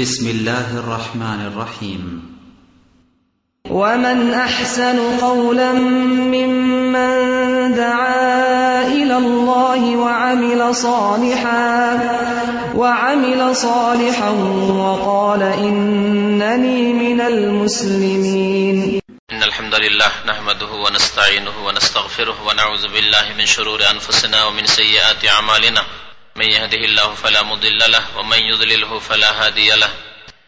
بسم الله الرحمن الرحيم. ومن أحسن قولا ممن دعا إلى الله وعمل صالحا وعمل صالحا وقال إنني من المسلمين. إن الحمد لله نحمده ونستعينه ونستغفره ونعوذ بالله من شرور أنفسنا ومن سيئات أعمالنا. من يهده الله فلا مضل له، ومن يضلله فلا هادي له.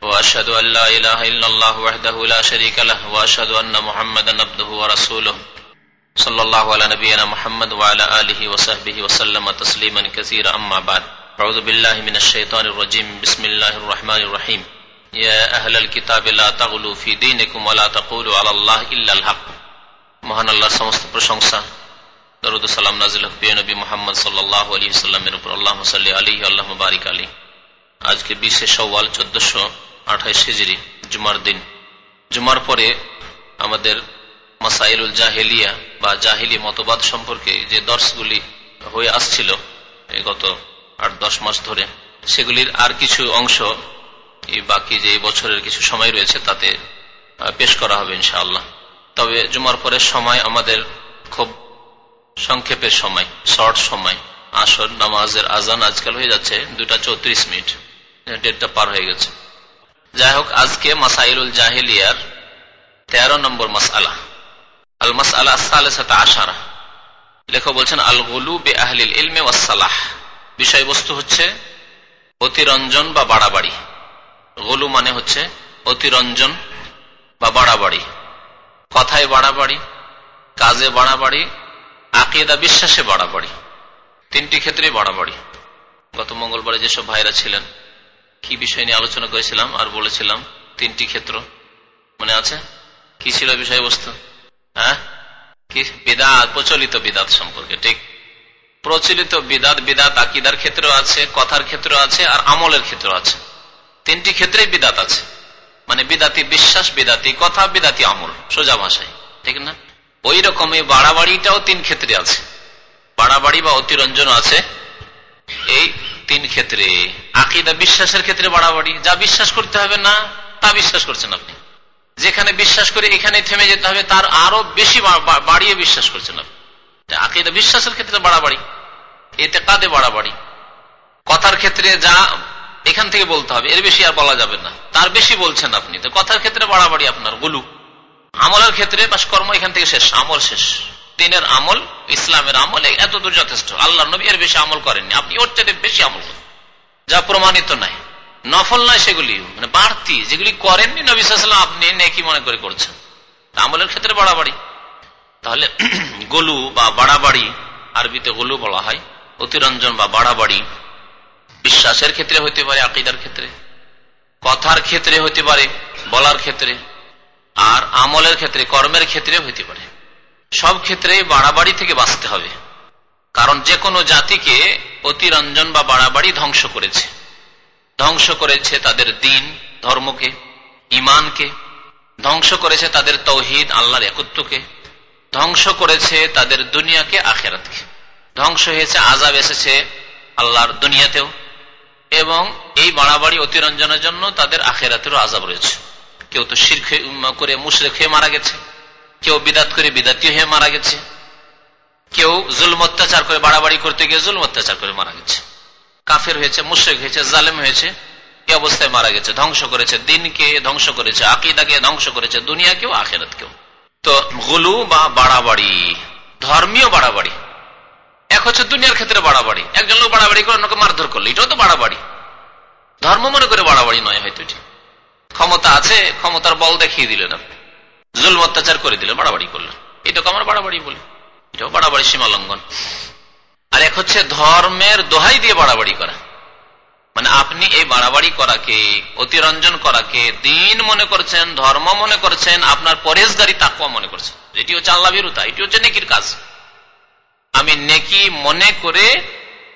وأشهد أن لا إله إلا الله وحده لا شريك له، وأشهد أن محمد نبده ورسوله. صلى الله على نبينا محمد وعلى آله وصحبه وسلم تسليما كثيرا. أما بعد، أعوذ بالله من الشيطان الرجيم. بسم الله الرحمن الرحيم. يا أهل الكتاب لا تغلوا في دينكم ولا تقولوا على الله إلا الحق. মহান আল্লাহ সমস্ত প্রশংসা দরুদ সালাম নাজিল নবী মোহাম্মদ সাল্লাহ আলী সাল্লামের উপর। আল্লাহ সাল্লি আলী আল্লাহ বারিক আলী আজকে বিশে সওয়াল চোদ্দশো আঠাইশ হিজড়ি জুমার দিন। জুমার পরে আমাদের মাসাইলুল জাহেলিয়া বা জাহিলি মতবাদ সম্পর্কে যে দর্শগুলি হয়ে আসছিল গত আট দশ মাস ধরে, সেগুলির আর কিছু অংশ এই বাকি যে বছরের কিছু সময় রয়েছে, তাতে পেশ করা হবে ইনশাআল্লাহ। তবে জুমার পরের সময় আমাদের খুব সংক্ষেপের সময়, শর্ট সময়। আসর, নামাজের আজান আজকাল হয়ে যাচ্ছে দুটা চৌত্রিশ মিনিট। ডেটটা পার হয়ে গেছে। যাই হোক, আজকে মাসাইলুল জাহেলিয়ার তেরো নম্বর মাসালা আল মাসালা সালেসাতা আশারা। লেখক বলছেন, আল গুলু বে আহলিল ইলমে ওয়াসালাহ বিষয়বস্তু হচ্ছে অতিরঞ্জন বা বাড়াবাড়ি। গোলু মানে হচ্ছে অতিরঞ্জন বা বাড়াবাড়ি। কথায় বাড়াবাড়ি, কাজে বাড়াবাড়ি আকিদা বিশ্বাসে বাড়াবাড়ি তিনটি ক্ষেত্রে বাড়াবাড়ি গত মঙ্গলবারে যেসব ভাইরা ছিলেন, কি বিষয় নিয়ে আলোচনা করেছিলাম আর বলেছিলাম, তিনটি ক্ষেত্র। মনে আছে? কি ছিল বিষয়বস্তু? হ্যাঁ? কি? বিদাত, প্রচলিত বিদাত সম্পর্কে, ঠিক? প্রচলিত বিদাত বিদাত আকিদার ক্ষেত্র আছে, কথার ক্ষেত্র আছে আর আমলের ক্ষেত্র আছে। তিনটি ক্ষেত্রেই বিদাত আছে। মানে বিদাতি বিশ্বাস, বিদাতি কথা, বিদাতি আমল, সোজা ভাষায়, ঠিক না? ওই রকমই বাড়াবাড়িটাও তিন ক্ষেত্রে আছে। বাড়াবাড়ি বা অতিরঞ্জন আছে। এই তিন ক্ষেত্রে। আকিদা বিশ্বাসের ক্ষেত্রে বাড়াবাড়ি। যা বিশ্বাস করতে হবে না, তা বিশ্বাস করছেন আপনি। যেখানে বিশ্বাস করে এখানে থেমে যেতে হবে, তার আরও বেশি বাড়িয়ে বিশ্বাস করছেন আপনি। আকিদা বিশ্বাসের ক্ষেত্রে বাড়াবাড়ি। এতে কাদে বাড়াবাড়ি। কথার ক্ষেত্রে যা এখান থেকে বলতে হবে, এর বেশি আর বলা যাবে না। তার বেশি বলছেন আপনি। তো কথার ক্ষেত্রে বাড়াবাড়ি আপনার, গুলু। আমলের ক্ষেত্রে বাস কর্ম এখান থেকে শেষ, আমল শেষ। দিনের আমল, ইসলামের আমল এত দূর যথেষ্ট। আল্লাহ নবী এর বেশি আমল করেননি। আপনি ওর চাইতে বেশি আমল করেন। যা প্রমাণিত নাই। নফল নয় সেগুলি মানে বাড়তি, যেগুলি করেননি নবী সাল্লাম আপনি নেকি মনে করে করছেন। আমলের ক্ষেত্রে বাড়াবাড়ি। তাহলে গলু বা বাড়াবাড়ি, আরবিতে গলু বলা হয়, অতিরঞ্জন বা বাড়াবাড়ি, বিশ্বাসের ক্ষেত্রে হইতে পারে, আকিদার ক্ষেত্রে, কথার ক্ষেত্রে হইতে পারে, বলার ক্ষেত্রে। আর আমলের ক্ষেত্রে, কর্মের ক্ষেত্রে হইতে পারে। সব ক্ষেত্রে বাড়াবাড়ি থেকে বাঁচতে হবে। কারণ যে কোনো জাতিকে অতিরঞ্জন বা বাড়াবাড়ি ধ্বংস করেছে। ধ্বংস করেছে তাদের দিন, ধর্মকে, ইমানকে, ধ্বংস করেছে তাদের তৌহিদ, আল্লাহর একত্বকে, ধ্বংস করেছে তাদের দুনিয়াকে, আখেরাতকে। ধ্বংস হয়েছে আজাব এসেছে আল্লাহর দুনিয়াতেও। এবং এই বাড়াবাড়ি, অতিরঞ্জনের জন্য তাদের আখেরাতেরও আজাব রয়েছে। কেউ তো শির করে মুশরেক হয়ে মারা গেছে। কেউ বিদাত করে বিদাতি হয়ে মারা গেছে। কেউ জুল অত্যাচার করে বাড়াবাড়ি করতে গিয়ে জুল অত্যাচার করে মারা গেছে। কাফের হয়েছে, মুশ্রেক হয়েছে, জালেম হয়েছে, এই অবস্থায় মারা গেছে, ধ্বংস করেছে দিনকে, ধ্বংস করেছে আকিদাকে, ধ্বংস করেছে দুনিয়াকেও, আখেরাতকেও। তো গুলু বা বাড়াবাড়ি, ধর্মীয় বাড়াবাড়ি। এক হচ্ছে দুনিয়ার ক্ষেত্রে বাড়াবাড়ি। একজন লোক বাড়াবাড়ি করে অন্যকে মারধর করল, এটাও তো বাড়াবাড়ি। ধর্ম মনে করে বাড়াবাড়ি নয় হয়তো এটি। ক্ষমতা আছে, ক্ষমতার বল দেখিয়ে দিলেন আপনি। জুল অত্যাচার করে দিলেন, বাড়াবাড়ি করলেন। এটাকে আমার বাড়াবাড়ি বলে। এটাও বাড়াবাড়ি সীমা লঙ্ঘন। আর এক হচ্ছে ধর্মের দোহাই দিয়ে বাড়াবাড়ি করা। মানে আপনি এই বাড়াবাড়ি করাকে, অতিরঞ্জন করাকে দিন মনে করছেন, ধর্ম মনে করছেন, আপনার পরেশগারি তাকুয়া মনে করছেন। এটি হচ্ছে আল্লাহ বিরুতা এটি হচ্ছে নেকির কাজ। আমি নেকি মনে করে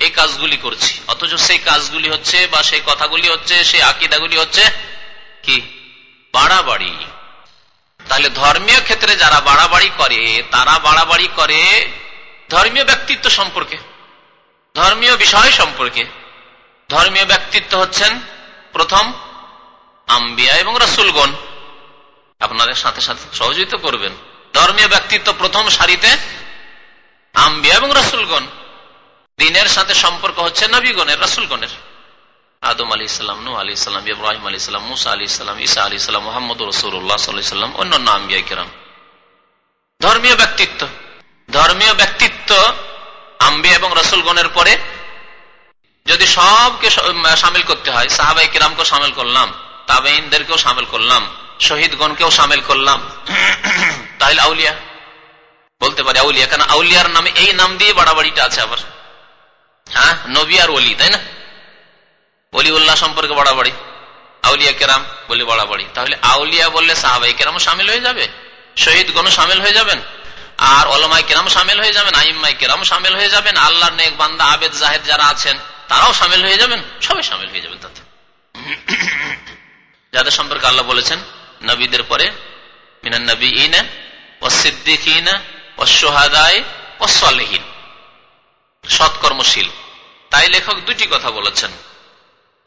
এই কাজগুলি করছি। অথচ সেই কাজগুলি হচ্ছে বা সেই কথাগুলি হচ্ছে, সেই আকিদাগুলি হচ্ছে কি? বাড়াবাড়ি। তাহলে ধর্মীয় ক্ষেত্রে যারা বাড়াবাড়ি করে, তারা বাড়াবাড়ি করে ধর্মীয় ব্যক্তিত্ব সম্পর্কে, ধর্মীয় বিষয় সম্পর্কে। ধর্মীয় ব্যক্তিত্ব হচ্ছেন প্রথম আম্বিয়া এবং রসুলগণ। আপনাদের সাথে সাথে সহযোগিতা করবেন। ধর্মীয় ব্যক্তিত্ব প্রথম সারিতে আম্বিয়া এবং রসুলগণ। দিনের সাথে সম্পর্ক হচ্ছে নবীগণের, রসুলগণের। আদম আলী ইসলাম নু আলী ইসলাম ইব্রাহিম আলী ইসলাম মুসা আলী ইসলাম ইসা আলী ইসলাম মোহাম্মদ রসুল্লাহ সাল্লাম, অন্যান্য আম্বিয়া কিরাম। ধর্মীয় ব্যক্তিত্ব। ধর্মীয় ব্যক্তিত্ব আম্বিয়া এবং রসুলগণের পরে যদি সবকে সামিল করতে হয় সাহাবাই কিরামকে সামিল করলাম তাবেইনদেরকেও সামিল করলাম, শহীদগণকেও সামিল করলাম, তাহলে আউলিয়া? বলতে পারি আউলিয়া, কেন আউলিয়ার নামে এই নাম দিয়ে বাড়াবাড়িটা আছে আবার। হ্যাঁ? নবী আর অলি তাই না? অলি উল্লাহ সম্পর্কে বাড়াবাড়ি। আউলিয়া কেরাম বলে বাড়াবাড়ি। তাহলে আউলিয়া বললে সাহাবাই কেরামও সামিল হয়ে যাবে। শহীদগণও সামিল হয়ে যাবেন। আর অলমাই কেরাম সামিল হয়ে যাবেন। আইম্মাই কেরাম সামিল হয়ে যাবেন। আল্লাহর নেক বান্দা আবেদ জাহেদ যারা আছেন, তারাও সামিল হয়ে যাবেন। সবাই সামিল হয়ে যাবেন তাতে। যাদের সম্পর্কে আল্লাহ বলেছেন, নবীদের পরে, মিনান নবী ইনা ও সিদ্দিক ইনা ও সোহাদায় ও সৎকর্মশীল। তাই লেখক দুটি কথা বলেছেন।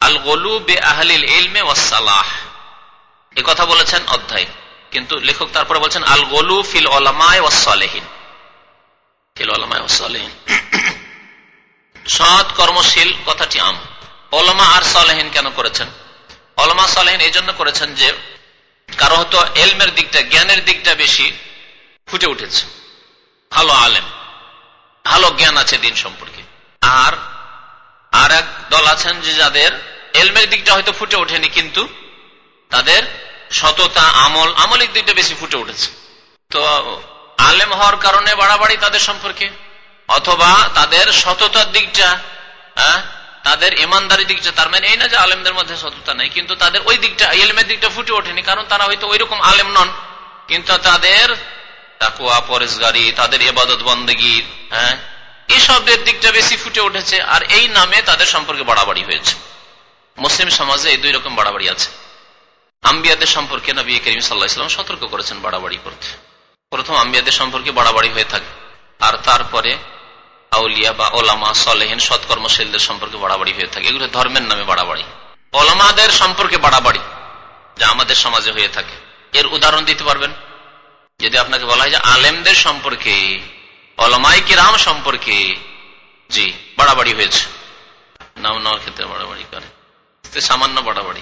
আল গলু বে আহলিল ইলমে ওয়াসালাহ এ কথা বলেছেন অধ্যায়। কিন্তু লেখক তারপরে বলছেন আল গলু ফিল ওলামায় ওয়াসালেহীন ফিল ওয়াসালেহীন সৎ কর্মশীল কথাটি আম। আর সালেহীন কেন করেছেন? সালেহীন এই জন্য করেছেন যে, কারও হয়তো এলমের দিকটা, জ্ঞানের দিকটা বেশি ফুটে উঠেছে। ভালো আলেম। ভালো জ্ঞান আছে দিন সম্পর্কে। আর আর এক দল আছেন যে যাদের এলমের দিকটা হয়তো ফুটে ওঠেনি, কিন্তু তাদের সততা, আমল আমলের দিকটা বেশি ফুটে উঠেছে। তো আলেম হওয়ার কারণে বাড়াবাড়ি তাদের সম্পর্কে, অথবা তাদের সততার দিকটা তাদের ইমানদারি দিকটা, তার মানে এই না যে আলেমদের মধ্যে সততা নেই, কিন্তু তাদের ওই দিকটা, এলমের দিকটা ফুটে ওঠেনি, কারণ তারা হয়তো ওই রকম আলেম নন, কিন্তু তাদের তাকুয়া পরেশগারি তাদের এবাদত বন্দগি হ্যাঁ এসবের দিকটা বেশি ফুটে উঠেছে, আর এই নামে তাদের সম্পর্কে বাড়াবাড়ি হয়েছে। মুসলিম সমাজে এই দুই রকম বাড়াবাড়ি আছে। আম্বিয়াদের সম্পর্কে নবী করিম সাল্লাহাম সতর্ক করেছেন বাড়াবাড়ি করতে। প্রথম আম্বিয়াদের সম্পর্কে বাড়াবাড়ি হয়ে থাকে। আর তারপরে আউলিয়া বা ওলামা সলেহীন সৎকর্মশীলদের সম্পর্কে বাড়াবাড়ি হয়ে থাকে। এগুলো ধর্মের নামে বাড়াবাড়ি। ওলামাদের সম্পর্কে বাড়াবাড়ি যা আমাদের সমাজে হয়ে থাকে। এর উদাহরণ দিতে পারবেন? যদি আপনাকে বলা হয় যে আলেমদের সম্পর্কে অলমাই কিরাম সম্পর্কে, জি, বাড়াবাড়ি হয়েছে। নাম নেওয়ার ক্ষেত্রে বাড়াবাড়ি করে। সামান্য বাড়াবাড়ি।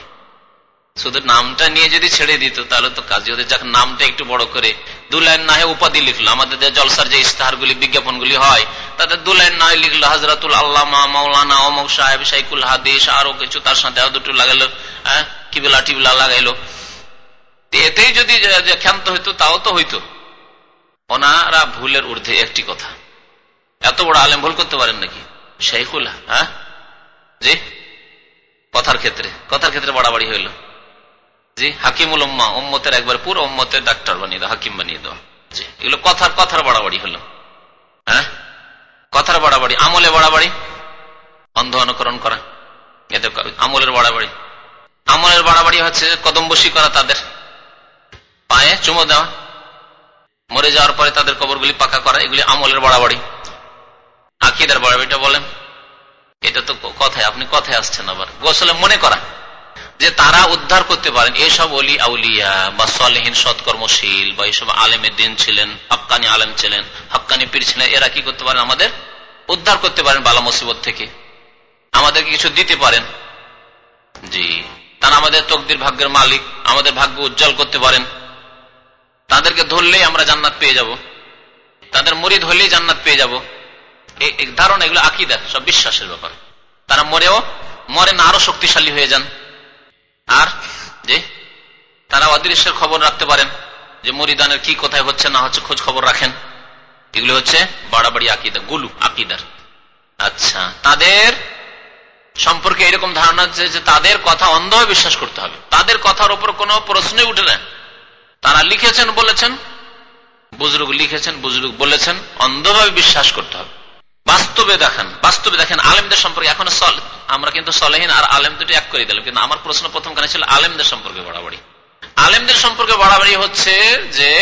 শুধু নামটা নিয়ে যদি ছেড়ে দিত, তাহলে তো কাজে ওদের যাক, নামটা একটু বড় করে। দু লাইন না উপাধি লিখলো। আমাদের যে জলসার যে ইস্তাহারগুলি বিজ্ঞাপনগুলি হয় তাদের দু লাইন না লিখলো হাজরাতুল আল্লামা মৌলানা অমক সাহেব শাইকুল হাদিস, আরও কিছু। তার সাথে আরও দুটো লাগাইলো হ্যাঁ কিবিলা টিবিলা লাগাইলো। এতেই যদি ক্ষান্ত হইতো, তাও তো হইতো। ওনারা ভুলের ঊর্ধ্বে একটি কথা। এত বড় আলেম ভুল করতে পারেন নাকি? শেখুল হ্যাঁ? জি? কথার ক্ষেত্রে কথার ক্ষেত্রে বাড়াবাড়ি হইল। জি, হাকিমুল উম্মা, উম্মতের একবার পুরো উম্মতের ডাক্তার বানিয়ে দেওয়া হাকিম বানিয়ে দেওয়া জি, এগুলো কথার কথার বাড়াবাড়ি হলো হ্যাঁ? কথার বাড়াবাড়ি, আমলে বাড়াবাড়ি। অন্ধ অনুকরণ করা, এতে আমলের বাড়াবাড়ি। আমলের বাড়াবাড়ি হচ্ছে কদম করা তাদের। পায়ে চুমো দেওয়া, মরে যাওয়ার পরে তাদের কবরগুলি পাকা করা, এগুলি আমলের বাড়াবাড়ি। আকিদার বাড়াবাড়িটা বলেন। কথায়, আপনি কথায় আসছেন আবার। গোসলে মনে করা যে তারা উদ্ধার করতে পারেন। এসব অলি আউলিয়া বা সলেহীন সৎকর্মশীল বা এইসব আলেমের দিন ছিলেন হকানি আলেম ছিলেন হকানি পীর ছিলেন, এরা কি করতে পারেন? আমাদের উদ্ধার করতে পারেন বালা মুসিবত থেকে। আমাদেরকে কিছু দিতে পারেন। জি। তারা আমাদের তকদির ভাগ্যের মালিক, আমাদের ভাগ্য উজ্জ্বল করতে পারেন। তাদেরকে ধরলেই আমরা জান্নাত পেয়ে যাব। তাদের মুড়ি ধরলেই জান্নাত পেয়ে যাব। এই ধারণা এগুলো আকিদার সব বিশ্বাসের ব্যাপার। তারা মরেও, মরে না আরও শক্তিশালী হয়ে যান। আর, যে, তারা অদৃশ্যের খবর রাখতে পারেন যে মরিদানের কি কোথায় হচ্ছে, না হচ্ছে, খোঁজ খবর রাখেন। এগুলো হচ্ছে বাড়াবাড়ি আকিদা, গুলু আকিদার। আচ্ছা তাদের সম্পর্কে এরকম ধারণা যে তাদের কথা অন্ধভাবে বিশ্বাস করতে হবে। তাদের কথার উপর কোনো প্রশ্নই উঠে না। তারা লিখেছেন, বলেছেন, বুজরুগ লিখেছেন, বুজরুগ বলেছেন, অন্ধভাবে বিশ্বাস করতে হবে। বাস্তবে দেখেন বাস্তবে দেখেন, আলেমদের সম্পর্কে এখন আমরা কিন্তু সলেহীন আর আলেম দুটি এক করে দিলাম, কিন্তু আমার প্রশ্ন প্রথম কানে ছিল আলেমদের সম্পর্কে বাড়াবাড়ি। আলেমদের সম্পর্কে বাড়াবাড়ি হচ্ছে যে,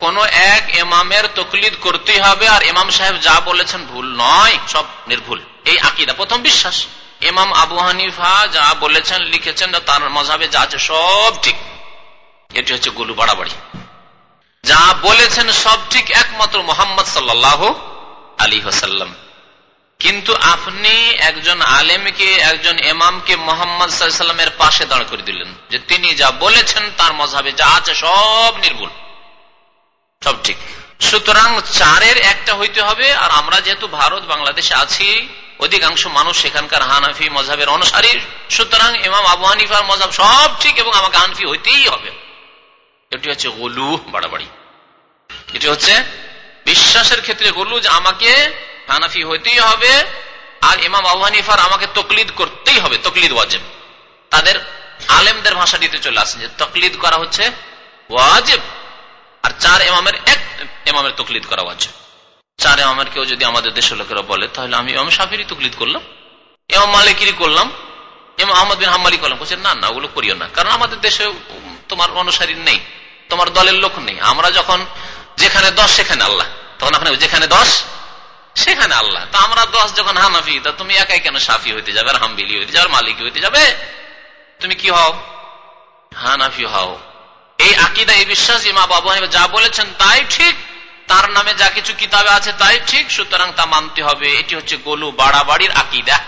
কোন এক এমামের তকলিদ করতেই হবে, আর ইমাম সাহেব যা বলেছেন ভুল নয়, সব নির্ভুল। এই আকিদা, প্রথম বিশ্বাস। ইমাম আবু হানিফা যা বলেছেন, লিখেছেন তার মজাবে যা আছে সব ঠিক। এটি হচ্ছে গুলু বাড়াবাড়ি। যা বলেছেন সব ঠিক, একমাত্র মোহাম্মদ সাল্লাহ আলী হাসাল্লাম কিন্তু আপনি একজন আলেমকে, একজন এমামকে মোহাম্মদ সাল্লামের পাশে দাঁড় করে দিলেন যে তিনি যা বলেছেন তার মজাবে যা আছে সব নির্ভুল। সব ঠিক। সুতরাং চারের একটা হইতে হবে, আর আমরা যেহেতু ভারত, বাংলাদেশে আছি, অধিকাংশ মানুষ সেখানকার হানাফি মজাবের অনুসারী। সুতরাং ইমাম আবু হানিফার মজাব সব ঠিক এবং আমাকে হানফি হইতেই হবে। এটি হচ্ছে গলু বাড়াবাড়ি। এটি হচ্ছে বিশ্বাসের ক্ষেত্রে গলু যে আমাকে হানাফি হইতেই হবে, আর ইমাম আবু আমাকে তকলিদ করতেই হবে, তকলিদ ওয়াজেব। তাদের আলেমদের ভাষা দিতে চলে আসেন যে তকলিদ করা হচ্ছে ওয়াজেব, আর চার এমামের এক এমামের তকলিদ করা ওয়াজেব। চার এমামের কেউ যদি আমাদের দেশের লোকেরা বলে, তাহলে আমি ইমাম সাফিরই তকলিদ করলাম এমাম মালিকিরি করলাম এমাম আহমদ বিন হাম্মালি করলাম। বলছে, না না, ওগুলো করিও না, কারণ আমাদের দেশে তোমার অনুসারী নেই, তোমার দলের লোক নেই। আমরা যখন যেখানে দশ, সেখানে আল্লাহ। তখন ওখানে যেখানে দশ, সেখানে আল্লাহ। তা আমরা দশ যখন হানাফি, তা তুমি একাই কেন সাফি হইতে যাবে আর হামবিলি হইতে যাবে মালিক হইতে যাবে? তুমি কি হও? হানাফি হও। এই আকিদা, এই বিশ্বাস ইমা বাবু যা বলেছেন তাই ঠিক, তার নামে যা কিছু কিতাবে আছে তাই ঠিক, সুতরাং তা মানতে হবে। এটি হচ্ছে গোলু বাড়াবাড়ির আকিদা।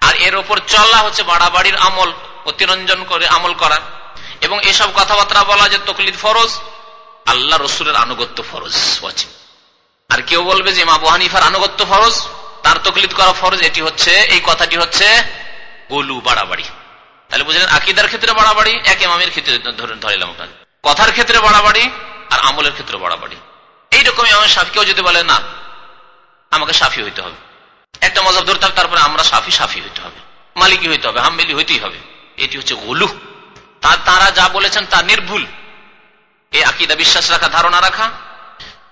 আর এর ওপর চলা হচ্ছে বাড়াবাড়ির আমল, অতিরঞ্জন করে আমল করা। এবং এসব কথাবার্তা বলা যে তকলিদ ফরজ আল্লাহ রসুলের আনুগত্য ফরজ আছে আর কেউ বলবে যে মা হানিফার আনুগত্য ফরজ, তার তকলিদ করা ফরজ, এটি হচ্ছে, এই কথাটি হচ্ছে গোলু বাড়াবাড়ি। তাহলে বুঝলেন, আকিদার ক্ষেত্রে বাড়াবাড়ি, এক ইমামের ক্ষেত্রে ধরিলাম আপনাকে। কথার ক্ষেত্রে বাড়াবাড়ি, আর আমলের ক্ষেত্রে বাড়াবাড়ি। এইরকমই আমার সাফিকেও যদি বলে, না, আমাকে সাফি হইতে হবে। একটা মজাব ধরতে হবে, তারপরে আমরা সাফি সাফি হইতে হবে। মালিকি হইতে হবে, হামবেলি হইতেই হবে। এটি হচ্ছে গোলু। তারা যা বলেছেন তা নির্ভুল। এই আকিদা বিশ্বাস রাখা, ধারণা রাখা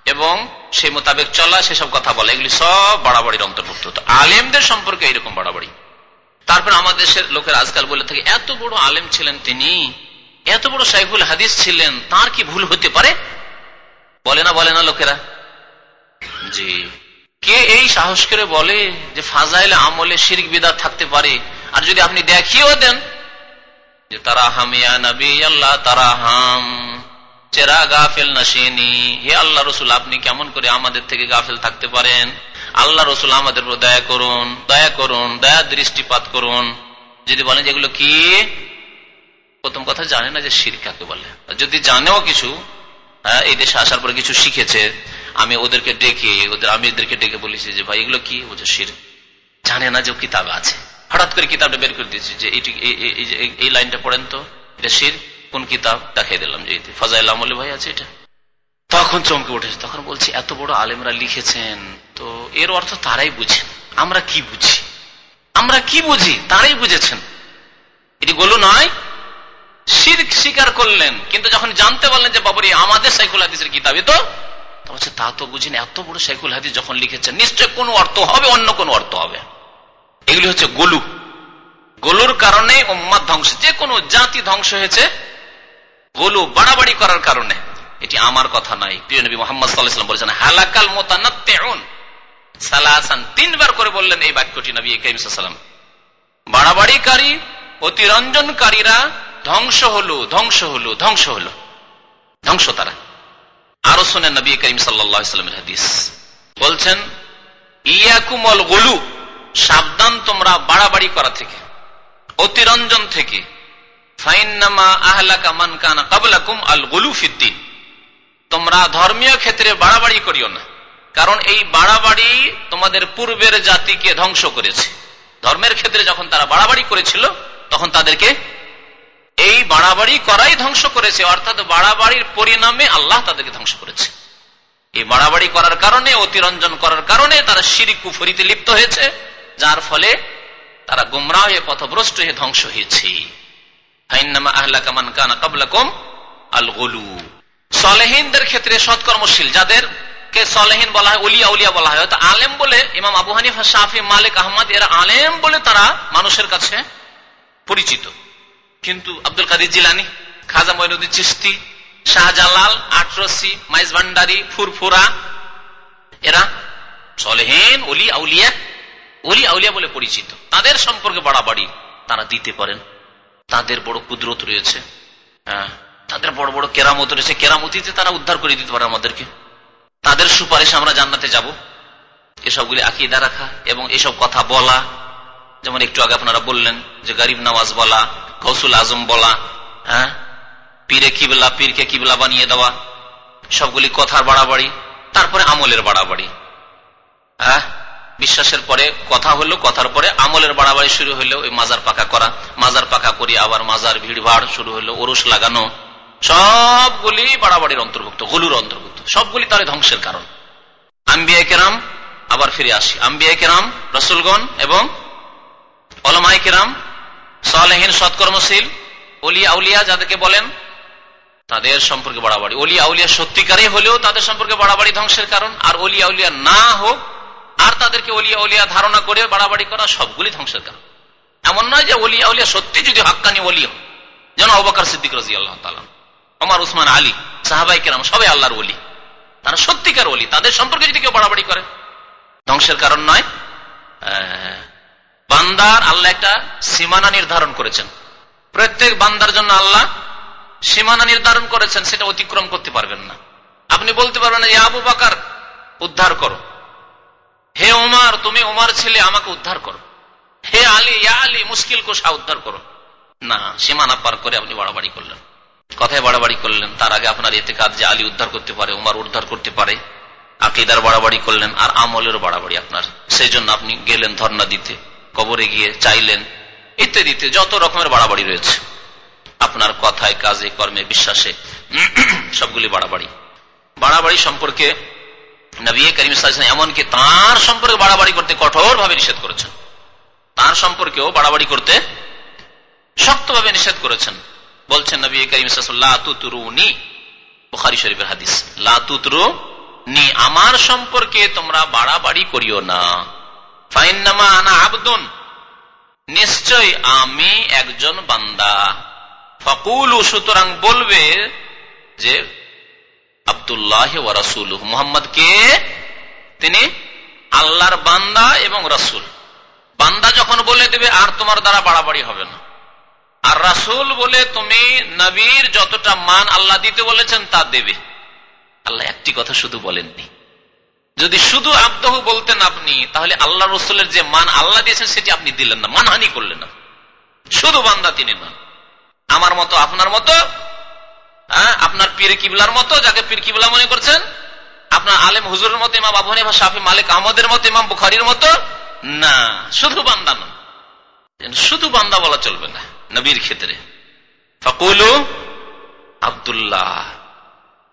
এবং সেই মোতাবেক চলা, সেসব কথা বলা। এগুলি সব বাড়াবাড়ির অন্তর্ভুক্ত। হতো আলেমদের সম্পর্কে এইরকম বাড়াবাড়ি। তারপর আমাদের দেশের লোকের আজকাল বলে থাকে, এত বড় আলেম ছিলেন তিনি, এত বড় সাইফুল হাদিস ছিলেন, তার কি ভুল হতে পারে? বলে না বলে না লোকেরা। জি। কে এই সাহস করে বলে যে ফাজাইলে আমলে শিরিক বিদাত থাকতে পারে? আর যদি আপনি দেখিয়েও দেন যে তারা হামিয়া নবী, আল্লাহ তারা হাম চেরা গাফেল নাসিনি, হে আল্লাহ রসুল, আপনি কেমন করে আমাদের থেকে গাফেল থাকতে পারেন? আল্লাহ রসুল আমাদের উপর দয়া করুন দয়া করুন, দয়া দৃষ্টিপাত করুন। যদি বলেন যেগুলো কি? প্রথম কথা জানে না যে শির কাকে বলে। যদি জানেও কিছু হ্যাঁ এই দেশে আসার পরে কিছু শিখেছে, আমি ওদেরকে ডেকে, ওদের, আমি এদেরকে ডেকে বলেছি যে, ভাই, এগুলো কি? বলছে শির জানে না যে কিতাব আছে। হঠাৎ করে কিতাবটা বের করে দিয়েছি যে এই লাইনটা পড়েন তো, এটা শির কোন কিতাব দেখাই দিলাম যে ফজাইল আমলে ভাই আছে এটা? তখন চমকে উঠেছে, তখন বলছি, এত বড় আলেমরা লিখেছেন, তো এর অর্থ তারাই বুঝেন। আমরা কি বুঝি? আমরা কি বুঝি? তারাই বুঝেছেন। এটি গোলু নয় শির স্বীকার করলেন, কিন্তু যখন জানতে পারলেন যে, বাবরি, আমাদের সাইকুল হাদিসের কিতাবে তো? বলছে, তা তো বুঝিনি, এত বড় সাইকুল হাদিস যখন লিখেছেন, নিশ্চয় কোন অর্থ হবে, অন্য কোন অর্থ হবে। এগুলি হচ্ছে গোলু। গোলুর কারণে উম্মাদ ধ্বংস, যে কোনো জাতি ধ্বংস হয়েছে গোলু বাড়াবাড়ি করার কারণে। এটি আমার কথা নাই প্রিয় নবী মোহাম্মদ সাল্লাহাম বলেছেন, হালাকাল মোতানাত্তেউন। তিনবার করে বললেন এই বাক্যটি নবী করিমসাল্লাম বাড়াবাড়িকারী, অতিরঞ্জনকারীরা ধ্বংস হলো ধ্বংস হলো ধ্বংস হলো। ধ্বংস তারা। আরও শোনেন নবী করিম সাল্লামের হাদিস। বলছেন, ইয়াকুমল গোলু, সাবধান তোমরা বাড়াবাড়ি করা থেকে, অতিরঞ্জন থেকে। তোমরা ধর্মীয় ক্ষেত্রে বাড়াবাড়ি করিও না। কারণ এই বাড়াবাড়ি তোমাদের পূর্বের জাতিকে ধ্বংস করেছে। ধর্মের ক্ষেত্রে যখন তারা বাড়াবাড়ি করেছিল, তখন তাদেরকে এই বাড়াবাড়ি করাই ধ্বংস করেছে। অর্থাৎ বাড়াবাড়ির পরিণামে আল্লাহ তাদেরকে ধ্বংস করেছে। এই বাড়াবাড়ি করার কারণে, অতিরঞ্জন করার কারণে তারা সিঁড়ি কুফরিতে লিপ্ত হয়েছে, যার ফলে তারা গুমরা হয়ে, পথভ্রষ্ট হয়ে ধ্বংস হয়েছে। সলেহিনদের ক্ষেত্রে সৎকর্মশীল সলেহীন বলা হয়, উলিয়া উলিয়া বলা হয় আলেম বলে ইমাম আবু মালিক, আহমদ, এরা আলেম বলে তারা মানুষের কাছে পরিচিত। কিন্তু আব্দুল কাদির জিলানি, খাজা মঈনুদ্দিন চিস্তি শাহজালাল, আটরসি, মাইজ ভান্ডারি, ফুরফুরা, এরা সলেহীন উলি আউলিয়া অলি আউলিয়া বলে পরিচিত। তাদের সম্পর্কে বাড়াবাড়ি তারা দিতে পারেন। তাদের বড় কুদরত রয়েছে। হ্যাঁ, তাদের বড় বড় কেরামত রয়েছে। কেরামতিতে তারা উদ্ধার করে দিতে পারে আমাদেরকে। তাদের সুপারিশ আমরা জান্নাতে যাব। এসবগুলি আকিদা রাখা এবং এসব কথা বলা। যেমন একটু আগে আপনারা বললেন যে গরিব নওয়াজ বলা কৌসুল আজম বলা হ্যাঁ? পীরে কিবলা পীরকে কিবলা বানিয়ে দেওয়া সবগুলি কথার বাড়াবাড়ি তারপরে আমলের বাড়াবাড়ি। হ্যাঁ? বিশ্বাসের পরে কথা হলো, কথার পরে আমলের বাড়াবাড়ি শুরু হলো, ওই মাজার পাকা করা, মাজার পাকা করি, আবার মাজার ভিড় ভাড় শুরু হলো ওরস লাগানো, সবগুলি বাড়াবাড়ির অন্তর্ভুক্ত, গুলুর অন্তর্ভুক্ত, সবগুলি তাহলে ধ্বংসের কারণ। আম্বিয়া কেরাম, আবার ফিরে আসি। আম্বিয়া কেরাম, রসুলগণ এবং অলমাই কেরাম, সালেহীন, সৎকর্মশীল অলিয়া আউলিয়া যাদেরকে বলেন, তাদের সম্পর্কে বাড়াবাড়ি। অলি আউলিয়া সত্যিকারই হলেও তাদের সম্পর্কে বাড়াবাড়ি ধ্বংসের কারণ, আর অলি আউলিয়া না হোক আর তাদেরকে অলিয়া উলিয়া ধারণা করে বাড়াবাড়ি করা সবগুলি ধ্বংসের কারণ। এমন নয় যে অলিয়া উলিয়া সত্যি যদি হাক্কানি অলিয়া যেন অবাকার সিদ্দিক রাজি আল্লাহ তালাম আমার উসমান, আলী, সাহাবাই কেরাম সবাই আল্লাহর অলি। তারা সত্যিকার অলি। তাদের সম্পর্কে যদি কেউ বাড়াবাড়ি করে। ধ্বংসের কারণ নয়। বান্দার আল্লাহ একটা সীমানা নির্ধারণ করেছেন। প্রত্যেক বান্দার জন্য আল্লাহ সীমানা নির্ধারণ করেছেন, সেটা অতিক্রম করতে পারবেন না। আপনি বলতে পারবেন না আবু বাকার, উদ্ধার করো। হে ওমার তুমি ওমার ছেলে, আমাকে উদ্ধার করো। হে আলী, ইয়া আলী, মুশকিল কোষা, উদ্ধার করো। না, সীমানা পার করে আপনি বাড়াবাড়ি করলেন। কথায় বাড়াবাড়ি করলেন, তার আগে আপনার এতে কাজ যে আলী উদ্ধার করতে পারে, উমার উদ্ধার করতে পারে, আকিদার বাড়াবাড়ি করলেন, আর আমলেরও বাড়াবাড়ি আপনার। সেই জন্য আপনি গেলেন ধর্ণা দিতে, কবরে গিয়ে চাইলেন, ইত্যাদিতে যত রকমের বাড়াবাড়ি রয়েছে। আপনার কথায়, কাজে, কর্মে, বিশ্বাসে সবগুলি বাড়াবাড়ি। বাড়াবাড়ি সম্পর্কে নবী করিম এমনকি তার সম্পর্কে বাড়াবাড়ি করতে কঠোর ভাবে নিষেধ করেছেন। তার সম্পর্কেও বাড়াবাড়ি করতে শক্তভাবে নিষেধ করেছেন। বলছেন নবী করিম লাতুতরুনি বুখারি শরীফের হাদিস। লাতুতরু নি আমার সম্পর্কে তোমরা বাড়াবাড়ি করিও না। ফাইনামা আনা আবদুন, নিশ্চয় আমি একজন বান্দা। ফকুল, সুতরাং বলবে যে আবদুল্লাহ রাসুল মোহাম্মদ কে? তিনি আল্লাহর বান্দা এবং রাসুল। বান্দা যখন বলে দেবে, আর তোমার দ্বারা বাড়াবাড়ি হবে না। আর রাসুল বলে, তুমি নবীর যতটা মান আল্লাহ দিতে বলেছেন, তা দেবে। আল্লাহ একটি কথা শুধু বলেননি। যদি শুধু আব্দহু বলতেন আপনি, তাহলে আল্লাহ রসুলের যে মান আল্লাহ দিয়েছেন, সেটি আপনি দিলেন না, মানহানি করলেন না। শুধু বান্দা তিনি নন। আমার মতো, আপনার মতো আপনার পীর কিবলার মতো, যাকে পীর কিবলা মনে করছেন? আপনার আলেম হুজুরের মতো, ইমাম আবু হানিফা, শাফি, মালিক, আহমদের মতো, ইমাম বুখারির মতো? না, শুধু বান্দা নন। শুধু বান্দা বলা চলবে না, নবীর ক্ষেত্রে। ফকুলু আবদুল্লাহ।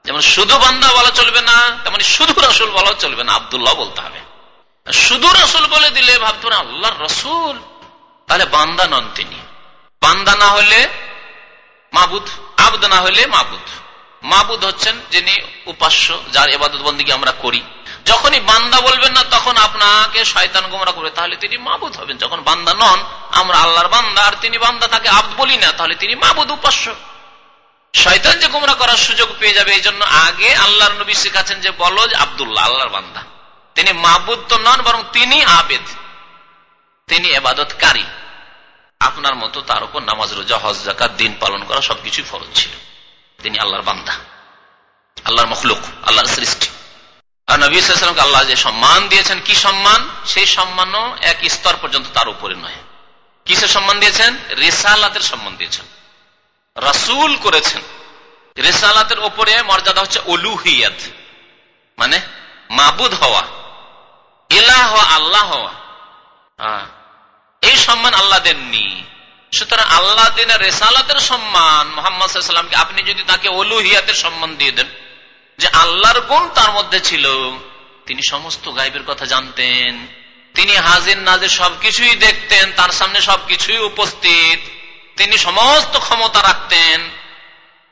যেমন শুধু বান্দা বলা চলবে না, তেমন শুধু রসুল বলা চলবে না আবদুল্লাহ বলতে হবে। শুধু রসুল বলে দিলে ভাবতো না আল্লাহ রসুল। তাহলে বান্দা নন তিনি। বান্দা না হলে মাবুদ, আবদ না হলে মাবুদ। মাবুদ হচ্ছেন যিনি উপাস্য, যার এবাদত বন্দীকে আমরা করি। যখনই বান্দা বলবেন না, তখন আপনাকে শয়তান গোমরা করবে। তাহলে তিনি মাবুদ হবেন। যখন বান্দা নন, আমরা আল্লাহর বান্দা, আর তিনি বান্দা তাকে আব্দ বলি না, তাহলে তিনি মাবুদ উপাস্য। শয়তান যে গুমরা করার সুযোগ পেয়ে যাবে, এই জন্য আগে আল্লাহর নবী শেখাচ্ছেন যে, বলো যে আবদুল্লাহ, আল্লাহর বান্দা। তিনি মাবুদ তো নন, বরং তিনি আবেদ। তিনি এবাদতকারী। আপনার মতো তার উপর নামাজ, রোজা, হজ জাকাত দিন পালন করা সবকিছুই ফরজ ছিল। তিনি আল্লাহর বান্দা, আল্লাহর মখলুক, আল্লাহর সৃষ্টি। আর নবীলামকে আল্লাহ যে সম্মান দিয়েছেন, কি সম্মান? সেই সম্মানও এক স্তর পর্যন্ত তার উপরে নয়। কিসের সম্মান দিয়েছেন? রেসালাতের সম্মান দিয়েছেন। রাসুল করেছেন। রেসালাতের ওপরে মর্যাদা হচ্ছে অলুহিয়াত মানে মাবুদ হওয়া এলাহ হওয়া, আল্লাহ হওয়া। হ্যাঁ। এই সম্মান আল্লাহ দেননি। সুতরাং আল্লাহ দিন রেসালাতের সম্মান মোহাম্মদ আপনি যদি তাকে অলুহিয়াতের সম্মান দিয়ে দেন, যে আল্লাহর গুণ তার মধ্যে ছিল, তিনি সমস্ত গাইবের কথা জানতেন, তিনি হাজির নাজির সবকিছুই দেখতেন, তার সামনে সবকিছুই উপস্থিত, তিনি সমস্ত ক্ষমতা রাখতেন,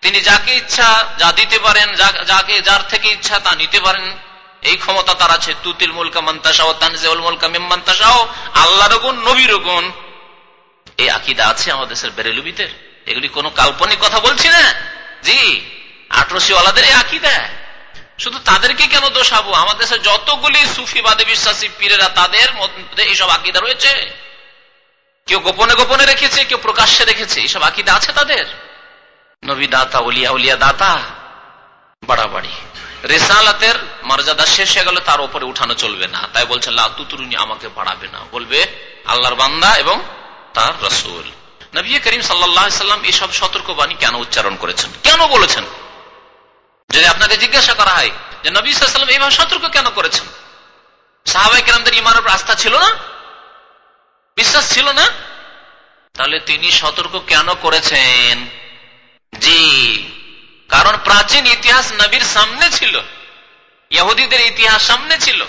তিনি যাকে ইচ্ছা যা দিতে পারেন যাকে যার থেকে ইচ্ছা তা নিতে পারেন এই ক্ষমতা তার আছে, তুতিল মুলকা মান্তাসাও তানজেউল মুলকা মিম্মান্তাসাও আল্লাহর গুণ, নবীর গুণ। এই আকিদা আছে আমাদের দেশের বেরেলুবিতে এগুলি কোন কাল্পনিক কথা বলছি না। জি আঠারোশি ওয়ালাদের এই আকিদা। শুধু তাদেরকে কেন দোষাবো আমাদের দেশে যতগুলি সুফিবাদে বিশ্বাসী পীরেরা, তাদের মধ্যে এইসব আকিদা রয়েছে। কেউ গোপনে গোপনে রেখেছে, কেউ প্রকাশ্যে রেখেছে, এইসব আকিদা আছে তাদের? নবী দাতা উলিয়া উলিয়া দাতা, বাড়াবাড়ি। রেসালাতের মর্যাদা শেষ হয়ে গেল, তার উপরে উঠানো চলবে না। তাই বলছে লাতুতুরুনি আমাকে বাড়াবে না। বলবে, আল্লাহর বান্দা এবং তার রসুল। নবী করিম সাল্লাম এসব সতর্কবাণী কেন উচ্চারণ করেছেন? কেন বলেছেন? যদি আপনাকে জিজ্ঞাসা করা হয় যে, নবী সাল্লাম এইভাবে সতর্ক কেন করেছেন? সাহাবাই কেরামদের ইমানের উপর আস্থা ছিল না? বিশ্বাস ছিল না? তাহলে তিনি সতর্ক কেন করেছেন? জি। কারণ প্রাচীন ইতিহাস নবীর সামনে ছিল। ইহুদিদের ইতিহাস সামনে ছিল।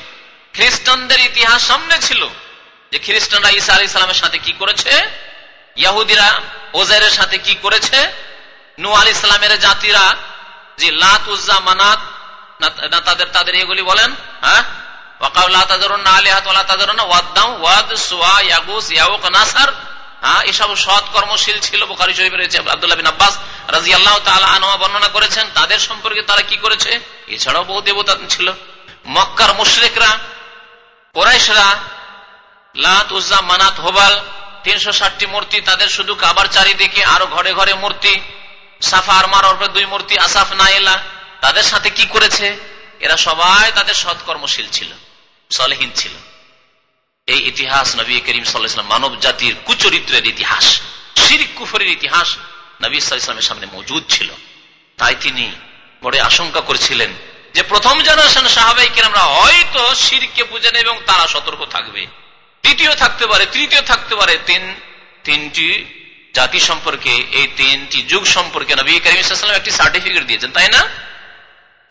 খ্রিস্টানদের ইতিহাস সামনে ছিল। যে খ্রিস্টানরা ঈসা আলী ইসলামের সাথে কি করেছে? ইয়াহুদিরা ওজাইরের সাথে কি করেছে? নু আলী ইসলামের জাতিরা যে লাত উজ্জা মানাত, না তাদের তাদের এগুলি বলেন হ্যাঁ? এসব সৎ কর্মশীল ছিল বোকারি শরীফ রয়েছে। আব্দুল্লাহ বিন আব্বাস রাজি আল্লাহ আনোয়া বর্ণনা করেছেন, তাদের সম্পর্কে তারা কি করেছে? এছাড়াও বহু দেবতা ছিল। মক্কার মুশরেকরা, কোরাইশরা, লাত, উজ্জা, মানাত, হোবাল, তিনশো ষাটটি মূর্তি, তাদের শুধু কাবার চারিদিকে আরও ঘরে ঘরে মূর্তি, সাফা, আরমার ওপরে দুই মূর্তি, আসাফ নাইলা তাদের সাথে কি করেছে? এরা সবাই তাদের সৎকর্মশীল ছিল, সলহীন ছিল। এই ইতিহাস নবী করিম সাল্লাহাম মানব জাতির কুচরিত্রের ইতিহাস, শিরিক কুফরের ইতিহাস নবী সাল্লামের সামনে মজুদ ছিল। তাই তিনি বড় আশঙ্কা করেছিলেন যে প্রথম জেনারেশন সাহাবাই কিরামরা হয়তো শিরকে বুঝেন এবং তারা সতর্ক থাকবে। দ্বিতীয় থাকতে পারে, তৃতীয় থাকতে পারে, তিন, তিনটি জাতি সম্পর্কে, এই তিনটি যুগ সম্পর্কে নবী করিম ইসলাম একটি সার্টিফিকেট দিয়েছেন, তাই না?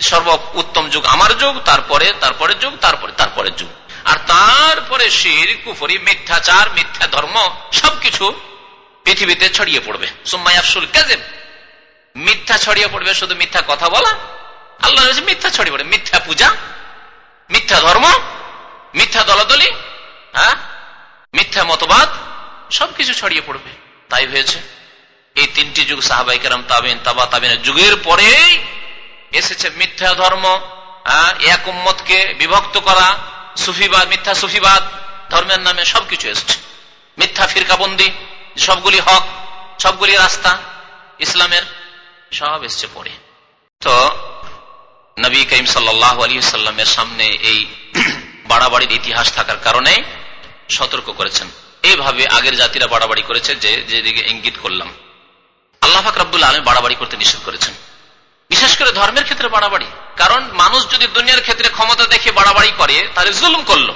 সর্ব উত্তম যুগ আমার যুগ, তারপরে তারপরে যুগ, তারপরে তারপরে যুগ। আর তারপরে শির, কুফরি, মিথ্যাচার, মিথ্যা ধর্ম, সবকিছু পৃথিবীতে ছড়িয়ে পড়বে। সুম্মাইয়াফসুল কাজেব মিথ্যা ছড়িয়ে পড়বে, শুধু মিথ্যা কথা বলা? আল্লাহ মিথ্যা ছড়িয়ে পড়বে। মিথ্যা পূজা, মিথ্যা ধর্ম, মিথ্যা দলাদলি হ্যাঁ? মিথ্যা মতবাদ, সবকিছু ছড়িয়ে পড়বে। তাই হয়েছে। এই তিনটি যুগ সাহাবাই কেরাম তাবা তাবিনের যুগের পরেই এসেছে মিথ্যা ধর্ম এক উম্মতকে বিভক্ত করা, সুফিবাদ, মিথ্যা সুফিবাদ, ধর্মের নামে সবকিছু এসছে। মিথ্যা ফিরকাবন্দি, সবগুলি হক, সবগুলি রাস্তা, ইসলামের সব এসছে পড়ে। তো নবী করিম সাল্লাহ আলী সাল্লামের সামনে এই বাড়াবাড়ির ইতিহাস থাকার কারণে সতর্ক করেছেন। এইভাবে আগের জাতিরা বাড়াবাড়ি করেছে যে, যেদিকে ইঙ্গিত করলাম। আল্লাহ ফাকরাবুল আলম বাড়াবাড়ি করতে নিষেধ করেছেন। বিশেষ করে ধর্মের ক্ষেত্রে বাড়াবাড়ি। কারণ মানুষ যদি দুনিয়ার ক্ষেত্রে ক্ষমতা দেখে বাড়াবাড়ি করে, তাহলে জুলুম করল।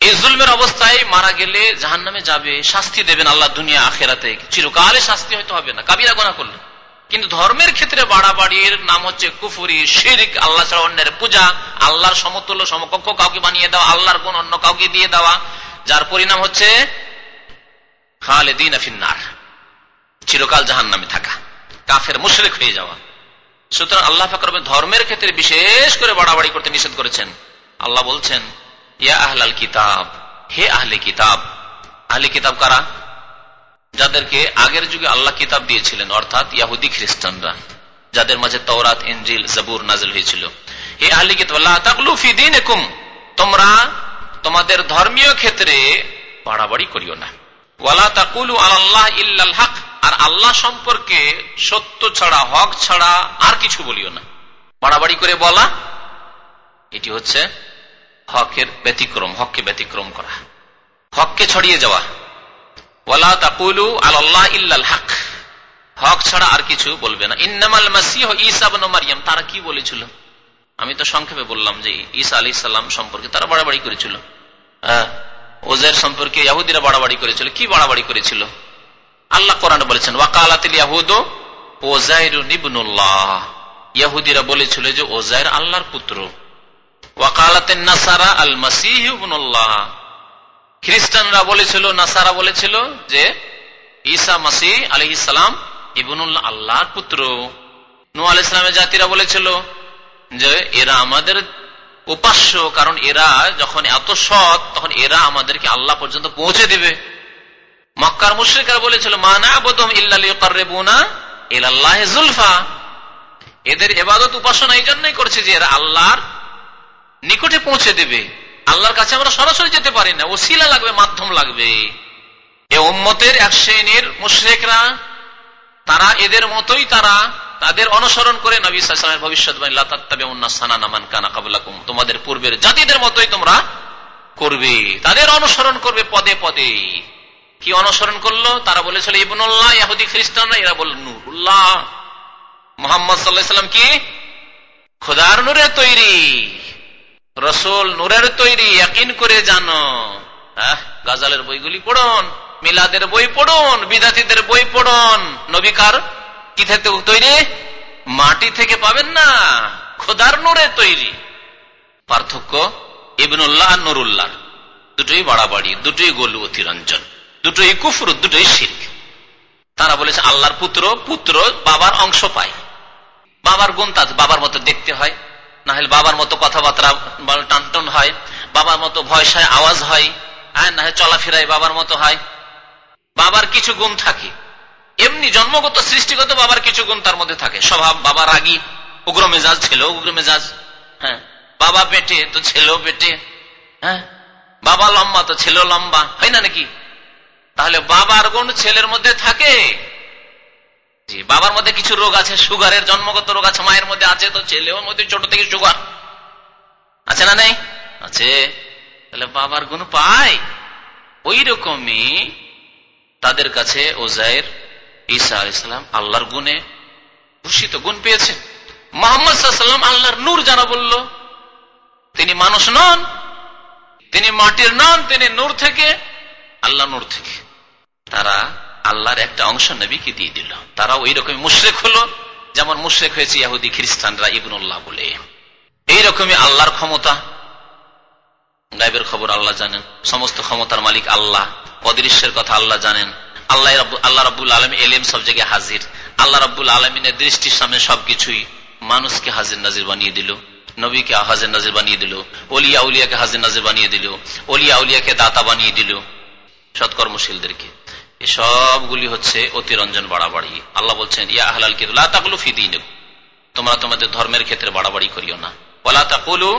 এই জুলমের অবস্থায় মারা গেলে জাহান নামে যাবে, শাস্তি দেবেন আল্লাহ দুনিয়া আখেরাতে। চিরকালে শাস্তি হয়তো হবে না, কাবিরা গোনা করল। কিন্তু ধর্মের ক্ষেত্রে বাড়াবাড়ির নাম হচ্ছে কুফুরি, শিরিক, আল্লাহ অন্যের পূজা, আল্লাহর সমতুল্য সমকক্ষ কাউকে বানিয়ে দেওয়া, আল্লাহর কোন অন্য কাউকে দিয়ে দেওয়া, যার পরিণাম হচ্ছে খালেদিন আফিন্নার চিরকাল জাহান নামে থাকা, কাফের মুশরেক হয়ে যাওয়া। সুতরাং আল্লাহ ফাকর ধর্মের ক্ষেত্রে বিশেষ করে বাড়াবাড়ি করতে নিষেধ করেছেন। আল্লাহ বলছেন, ইয়া আহলাল কিতাব, হে আহলে কিতাব। আহলে কিতাব কারা? যাদেরকে আগের যুগে আল্লাহ কিতাব দিয়েছিলেন, অর্থাৎ ইয়াহুদি খ্রিস্টানরা, যাদের মাঝে তওরাত ইঞ্জিল জবুর নাজল হয়েছিল। হে আহলে কিতাব তোমরা তোমাদের ধর্মীয় ক্ষেত্রে বাড়াবাড়ি করিও না। ওয়ালা তাকুলু আল্লাহ ইল্লাল হক আর আল্লাহ সম্পর্কে সত্য ছাড়া, হক ছাড়া আর কিছু বলিও না। বাড়াবাড়ি করে বলা, এটি হচ্ছে হকের ব্যতিক্রম, হককে ব্যতিক্রম করা। হককে ছড়িয়ে যাওয়া। তাকুলু আল্লাহ ইল্লাল হক। হক ছাড়া আর কিছু বলবে না। ইন্নামাল মাসিহ তারা কি বলেছিল? আমি তো সংক্ষেপে বললাম যে ঈসা আলী সাল্লাম সম্পর্কে তারা বাড়াবাড়ি করেছিল। হ্যাঁ ওজের সম্পর্কে ইয়াহুদিরা বাড়াবাড়ি করেছিল। কি বাড়াবাড়ি করেছিল? আল্লাহ কোরআন বলেছেন, ওয়াকালাতিল বলেছিল যে ওজাইর আল্লাহর পুত্র। ওয়াকালাতেন নাসারা আল খ্রিস্টানরা বলেছিল, নাসারা বলেছিল যে মাসি আলি ইসালাম ইবনুল্লাহ আল্লাহর পুত্র। নু আল ইসলামের জাতিরা বলেছিল যে, এরা আমাদের উপাস্য, কারণ এরা যখন এত সৎ, তখন এরা আমাদেরকে আল্লাহ পর্যন্ত পৌঁছে দেবে। মক্কার মুশ্রিকার বলেছিল মানা এদের এবাদত উপাসনা এই জন্যই করছে যে এরা আল্লাহর নিকটে পৌঁছে দেবে। আল্লাহর কাছে আমরা সরাসরি যেতে পারি না। ওসিলা লাগবে, মাধ্যম লাগবে। এ উম্মতের এক শ্রেণির মুশ্রেকরা, তারা এদের মতোই তারা তাদের অনুসরণ করে নবী সালামের তোমাদের পূর্বের জাতিদের মতোই তোমরা করবে। তাদের অনুসরণ করবে পদে পদে। কি অনুসরণ করল? তারা বলেছিল, ইবনুল্লাহ, ইয়াহুদি, খ্রিস্টানরা, এরা বলল নুরুল্লাহ। মোহাম্মদ সাল্লাহাম কি? খোদার নূরের তৈরি। রসুল নূরের তৈরি একইন করে জানো। গাজালের বইগুলি পড়ুন, মিলাদের বই পড়ুন, বিদাতিদের বই পড়ুন। নবিকার কি থেকে তৈরি? মাটি থেকে পাবেন না। খোদার নূরে তৈরি। পার্থক্য ইবনুল্লাহ নুরুল্লাহ দুটোই বাড়াবাড়ি, দুটোই গোলু অতিরঞ্জন। দুটোই কুফর, দুটোই শির্ক। তারা বলেছে, আল্লাহর পুত্র পুত্র বাবার অংশ পায়। বাবার গুণ তার বাবার মতো দেখতে হয়। না হলে বাবার মতো কথাবার্তা টানটন হয়, বাবার মতো ভয়সায় আওয়াজ হয় হ্যাঁ না চলাফেরায় বাবার মতো হয়। বাবার কিছু গুণ থাকে। এমনি জন্মগত, সৃষ্টিগত বাবার কিছু গুণ তার মধ্যে থাকে। স্বভাব বাবার আগি উগ্র মেজাজ ছিল উগ্র মেজাজ হ্যাঁ। বাবা পেটে তো ছেলেও পেটে হ্যাঁ। বাবা লম্বা, তো ছিল লম্বা, হয় না নাকি? তাহলে বাবার গুণ ছেলের মধ্যে থাকে? জি, বাবার মধ্যে কিছু রোগ আছে, সুগারের জন্মগত রোগ আছে, মায়ের মধ্যে আছে, তো ছেলের মধ্যে ছোট থেকে সুগার। আছে না নেই? আছে। তাহলে বাবার গুণ পায় ওই রকমই তাদের কাছে ওজায়ের ঈসা আলাইসালাম আল্লাহর গুণে ভূষিত গুণ পেয়েছেন। মোহাম্মদ সাল্লাম আল্লাহর নূর যারা বলল, তিনি মানুষ নন, তিনি মাটির নন, তিনি নূর থেকে, আল্লাহ নূর থেকে। তারা আল্লাহর একটা অংশ নবীকে দিয়ে দিল। তারা ওই রকম মুশ্রেক হলো, যেমন মুশ্রেক হয়েছে ইয়াহুদি খ্রিস্টানরা ইবনুল্লাহ বলে। এইরকমই আল্লাহর ক্ষমতা। গাইবের খবর আল্লাহ জানেন, সমস্ত ক্ষমতার মালিক আল্লাহ, অদৃশ্যের কথা আল্লাহ জানেন। আল্লাহ আল্লাহ রাবুল আলম এলেম সব জায়গায় হাজির। আল্লাহ রাবুল আলমিনের দৃষ্টির সামনে সবকিছুই মানুষকে হাজির নাজির বানিয়ে দিল। নবীকে হাজির নাজির বানিয়ে দিল। অলিয়া উলিয়াকে হাজির নাজির বানিয়ে দিল। অলিয়া উলিয়াকে দাতা বানিয়ে দিল। সৎকর্মশীলদেরকে। এসবগুলি হচ্ছে অতিরঞ্জন বাড়াবাড়ি। আল্লাহ বলছেন, ইয়া আহলাল কিদুল্লাহ তাকলু ফিদিন তোমরা তোমাদের ধর্মের ক্ষেত্রে বাড়াবাড়ি করিও না। ওলা তাকুলু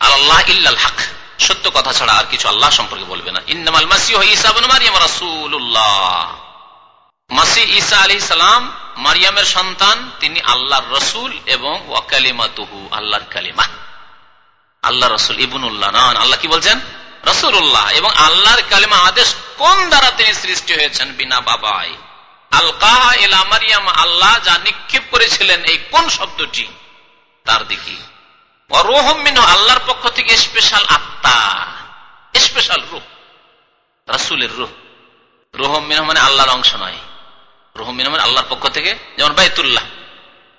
আল্লাহ ইল্লাল হক। সত্য কথা ছাড়া আর কিছু আল্লাহ সম্পর্কে বলবে না। ইন্নামাল মাসিহ ইসাবন মারিয়াম রাসূলুল্লাহ। মাসি ঈসা আলাইহিস সালাম, মারিয়ামের সন্তান, তিনি আল্লাহর রসুল এবং ওয়াকালিমাতুহু আল্লাহর কালিমা। আল্লাহ রসুল ইবনুল্লাহ নন আল্লাহ কি বলছেন? রসুল্লাহ এবং আল্লাহর কালিমা আদেশ কোন দ্বারা তিনি সৃষ্টি হয়েছেন? বিনা বাবাই। আল কাহা ইলা মারিয়াম, আল্লাহ যা নিক্ষেপ করেছিলেন এই কোন শব্দটি? তার দিকে। আল্লাহর পক্ষ থেকে স্পেশাল আত্মা, স্পেশাল রূপ রাসুলের রূপ রোহমিন মানে আল্লাহর অংশ নয়। রোহমিন মানে আল্লাহর পক্ষ থেকে, যেমন বাইতুল্লাহ।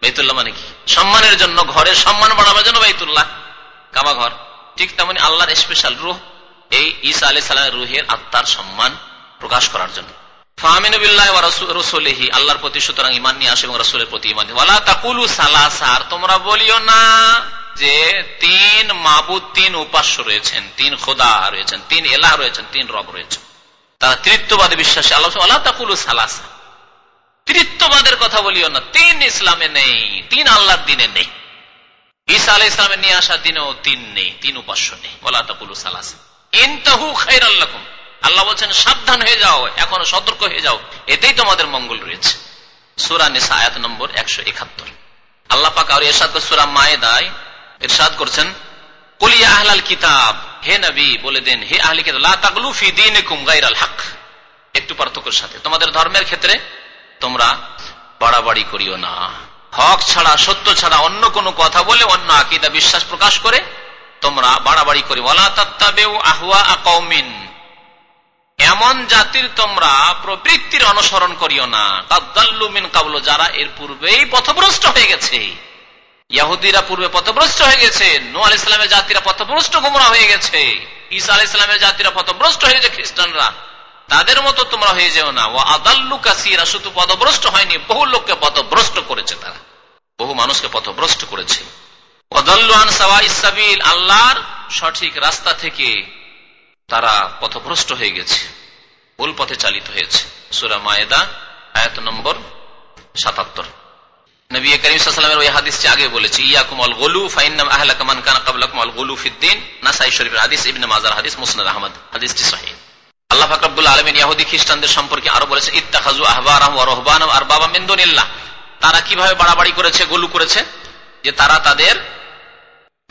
বাইতুল্লাহ মানে কি? সম্মানের জন্য, ঘরের সম্মান বাড়াবার জন্য বাইতুল্লাহ। কাবা ঘর। ঠিক তেমনি আল্লাহর স্পেশাল রুহ এই ঈসা আলি সালামের রুহের আত্মার সম্মান প্রকাশ করার জন্য। তিন আল্লাহ তৃত্ববাদের কথা বলিও না, তিন ইসলামে নেই, তিন আল্লাহর দিনে নেই। ঈসা আলাহ ইসলামের নিয়ে আসা দিনেও তিন নেই, তিন উপাস্য নেই। ওলা তাকুলু সালাসা। আল্লাহ বলছেন, সাবধান হয়ে যাও, এখনও সতর্ক হয়ে যাও। এতেই তোমাদের মঙ্গল রয়েছে। সুরা নিসা আয়াত নম্বর একশো একাত্তর। আল্লাহ পাক আর এরশাদ সুরা মায়েদায় এরশাদ করছেন বলে দেন, হে একটু পার্থক্যের সাথে। তোমাদের ধর্মের ক্ষেত্রে তোমরা বাড়াবাড়ি করিও না। হক ছাড়া, সত্য ছাড়া অন্য কোনো কথা বলে অন্য আকিদা, বিশ্বাস প্রকাশ করে তোমরা বাড়াবাড়ি করি। ওলা তত্তাবেউ আহুয়া আকৌমিন এমন জাতির তোমরা প্রবৃত্তির অনুসরণ করিও না। কাদ্দাল্লুমিন কাবল, যারা এর পূর্বেই পথভ্রষ্ট হয়ে গেছে। ইয়াহুদিরা পূর্বে পথভ্রষ্ট হয়ে গেছে নু আল ইসলামের জাতিরা পথভ্রষ্ট গুমরা হয়ে গেছে। ঈসা আল ইসলামের জাতিরা পথভ্রষ্ট হয়ে গেছে, খ্রিস্টানরা। তাদের মতো তোমরা হয়ে যেও না। ও আদাল্লু কাসিরা, শুধু পথভ্রষ্ট হয়নি, বহু লোককে পথভ্রষ্ট করেছে তারা। বহু মানুষকে পথভ্রষ্ট করেছে। আল্লাহর সঠিক রাস্তা থেকে তারা পথভ্রষ্ট হয়ে গেছে, ভুল পথে চালিত হয়েছে। সুরা মায়েদা, আয়াত নম্বর সাতাত্তর। নবী ওই আগে কামান ফিদ্দিন শরীফের হাদিস মাজার হাদিস, মুসনাদ আহমদ ইয়াহুদি খ্রিস্টানদের সম্পর্কে আরও বলেছে বাবা তারা কীভাবে বাড়াবাড়ি করেছে, গোলু করেছে? যে তারা তাদের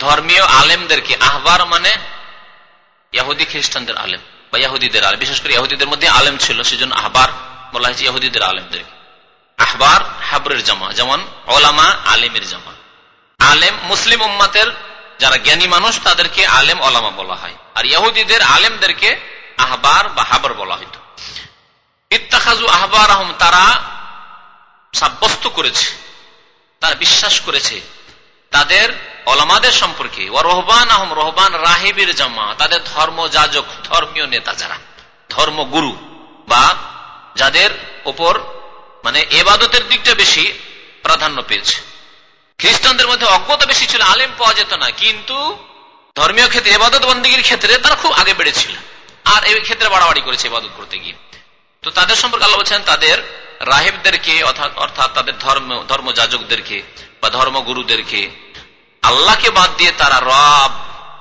ধর্মীয় আলেমদেরকে আহবার মানে ইয়াহুদি খ্রিস্টানদের আলেম বা ইয়াহুদিদের আলেম। বিশেষ করে ইয়াহুদিদের মধ্যে আলেম ছিল, সেজন্য আহবার বলা হয়েছে ইয়াহুদিদের আলেমদেরকে। আহবার হাবরের জামা, যেমন ওলামা আলেমের জামা। আলেম মুসলিম উম্মাতের যারা জ্ঞানী মানুষ, তাদেরকে আলেম ওলামা বলা হয়। আর ইয়াহুদিদের আলেমদেরকে আহবার বা হাবর বলা হইত। ইত্তাখাজু আহবার আহম তারা সাব্যস্ত করেছে, তারা বিশ্বাস করেছে, তাদের অলমাদের সম্পর্কে ও রহবান আহম রহবান রাহেবের জামা, তাদের ধর্ম যাজক, ধর্মীয় নেতা যারা ধর্মগুরু বা যাদের ওপর মানে এবাদতের দিকটা বেশি প্রাধান্য পেয়েছে। খ্রিস্টানদের মধ্যে অজ্ঞতা বেশি ছিল, আলেম পাওয়া যেত না, কিন্তু ধর্মীয় ক্ষেত্রে এবাদত বন্দীগীর ক্ষেত্রে তারা খুব আগে বেড়েছিল। আর এই ক্ষেত্রে বাড়াবাড়ি করেছে ইবাদত করতে গিয়ে। তো তাদের সম্পর্কে আল্লাহ বলছেন, তাদের রাহেবদেরকে, অর্থাৎ তাদের ধর্ম ধর্মযাজকদেরকে বা ধর্মগুরুদেরকে আল্লাহকে বাদ দিয়ে তারা রব,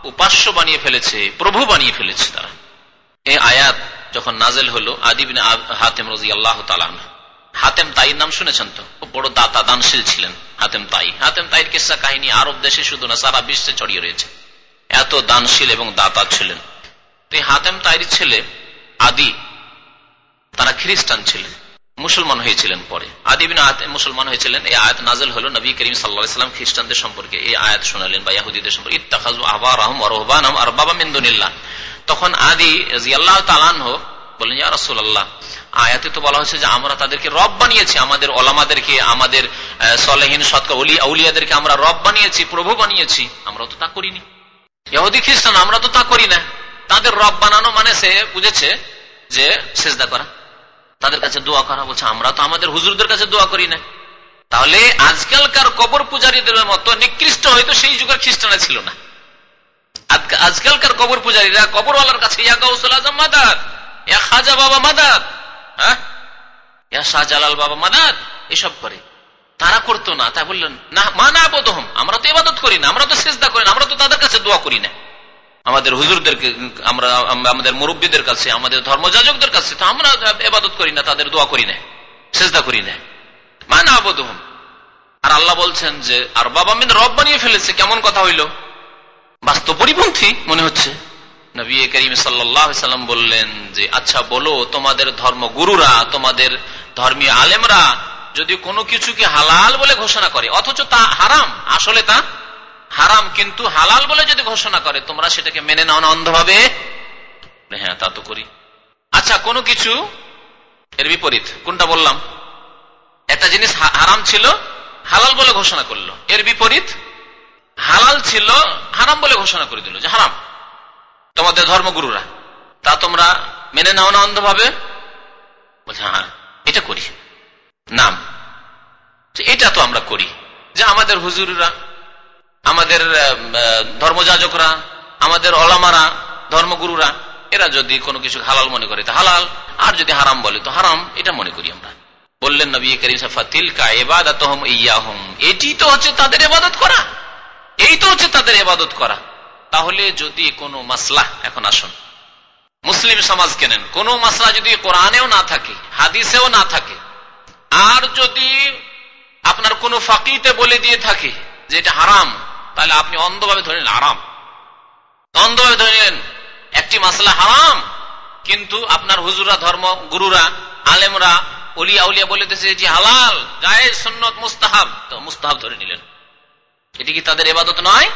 উপাস্য বানিয়ে ফেলেছে, প্রভু বানিয়ে ফেলেছে তারা। এই আয়াত যখন নাজেল হলো আদিবিন হাতেম রাজি আল্লাহ তালান হাতেম তাইর নাম শুনেছেন তো? বড় দাতা, দানশীল ছিলেন হাতেম তাই হাতেম তাইর কিসা কাহিনী আরব দেশে শুধু না, সারা বিশ্বে ছড়িয়ে রয়েছে। এত দানশীল এবং দাতা ছিলেন। হাতেম তাইর ছেলে আদি, তারা খ্রিস্টান ছিলেন। মুসলমান হয়েছিলেন পরে। আদিবিন আয়াত মুসলমান হয়েছিলেন। এই আয়াত নাজল হলো নবী করিম সাল্লাহাম খ্রিস্টানদের সম্পর্কে। এই আয়াত শোনালেন বা ইয়াহুদীদের সম্পর্কে। ইত্তাখাজু আবার আহম রহবান আর বাবা মেন্দুনিল্লাহ তখন আদি আল্লাহ তালান হোক বলেন রসুল্লাহ আয়াতে তো বলা হচ্ছে যে আমরা তাদেরকে রব বানিয়েছি। আমাদের ওলামাদেরকে, আমাদের সলেহীন সৎকা উলিয়াদেরকে আমরা রব বানিয়েছি, প্রভু বানিয়েছি। আমরা তো তা করিনি। ইহুদি খ্রিস্টান, আমরা তো তা করি না। তাদের রব বানানো মানে সে বুঝেছে যে সেজদা করা। তাদের কাছে দোয়া করা বলছে, আমরা তো আমাদের হুজুরদের কাছে দোয়া করি না তাহলে আজকালকার কবর পূজারীদের মতো নিকৃষ্ট হয়তো সেই যুগের খ্রিস্টানা ছিল না। আজকালকার কবর পূজারীরা কবরওয়ালার কাছে মাদার খাজা বাবা মাদার হ্যাঁ? শাহজালাল বাবা মাদার, এসব করে। তারা করতো না। তা বললেন, না, মা না বোধহম আমরা তো ইবাদত করি না, আমরা তো চেষ্টা করি না, আমরা তো তাদের কাছে দোয়া করি না। আমাদের হুজুরদেরকে, আমরা আমাদের মুরব্বীদের কাছে, আমাদের ধর্মযাজকদের কাছে তো আমরা এবাদত করি না, তাদের দোয়া করি না চেষ্টা করি না। মা না বোধহম আর আল্লাহ বলছেন যে, আর বাবা মিন রব বানিয়ে ফেলেছে, কেমন কথা হইল? বাস্তব পরিপন্থী, মনে হচ্ছে। নবী করিম সাল্লাম বললেন যে আচ্ছা বলো, তোমাদের ধর্ম গুরুরা, তোমাদের ধর্মীয় আলেমরা যদি কোনো কিছুকে হালাল বলে ঘোষণা করে, অথচ তা হারাম, আসলে তা হারাম কিন্তু হালাল বলে যদি ঘোষণা করে, তোমরা সেটাকে মেনে নাও না অন্ধভাবে। হ্যাঁ তা তো করি। আচ্ছা কোনো কিছু? এর বিপরীত, কোনটা বললাম? একটা জিনিস হারাম ছিল, হালাল বলে ঘোষণা করল। এর বিপরীত, হালাল ছিল, হারাম বলে ঘোষণা করে দিল যে হারাম। তোমাদের ধর্মগুরুরা, তা তোমরা মেনে নাও না অন্ধভাবে? বলছে হ্যাঁ এটা করি। নাম এটা তো আমরা করি। যে আমাদের হুজুররা আমাদের ধর্মযাজকরা, আমাদের অলামারা ধর্মগুরুরা, এরা যদি কোনো কিছু হালাল মনে করে, তো হালাল। আর যদি হারাম বলে, তো হারাম। এটা মনে করি আমরা। বললেন নবী করিম সাফা তিলকা এবাদত ইয়াহম। এটি তো হচ্ছে তাদের এবাদত করা। এই তো হচ্ছে তাদের এবাদত করা। তাহলে যদি কোনো মাসলা এখন আসুন। মুসলিম সমাজ কেনেন? কোন মাসলা যদি কোরআনেও না থাকে, হাদিসেও না থাকে, আর যদি আপনার কোন ফাঁকিতে বলে দিয়ে থাকে যে এটা হারাম তাহলে আপনি অন্ধভাবে ধরে নিলেন আরাম অন্ধভাবে ধরে নিলেন, একটি মাসলা হারাম, কিন্তু আপনার হুজুরা ধর্ম গুরুরা, আলেমরা, উলিয়া উলিয়া বলে দিয়েছে এটি হালাল গায়ে সন্ন্যত মুস্তাহাব। তো মুস্তাহাব ধরে নিলেন। এটি কি তাদের এবাদত নয়?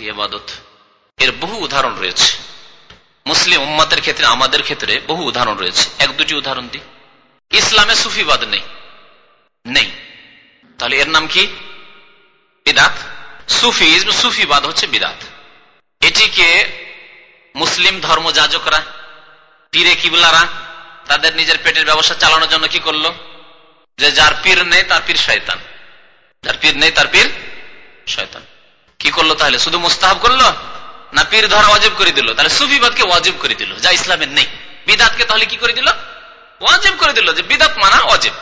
এবাদত। এর বহু উদাহরণ রয়েছে। মুসলিম উম্মাদের ক্ষেত্রে, আমাদের ক্ষেত্রে বহু উদাহরণ রয়েছে। এক, দুটি উদাহরণ দিই। ইসলামে সুফিবাদ নেই। নেই। তাহলে এর নাম কি? বিদাত। সুফিজম সুফিবাদ হচ্ছে বিদাত। এটিকে মুসলিম ধর্ম যাজকরা, পীরে কিবলারা, তাদের নিজের পেটের ব্যবসা চালানোর জন্য কি করল? যে যার পীর নেই, তার পীর শয়তান। যার পীর নেই, তার পীর শয়তান। কি করল তাহলে? শুধু মুস্তাহাব করল? না পীর ধরা অজেব করে দিল? তাহলে সুফিবাদকে ওয়াজিব করে দিল, যা ইসলামের নেই। বিদাতকে তাহলে কি করে দিল? ওয়াজিব করে দিল যে বিদাত মানা অজেব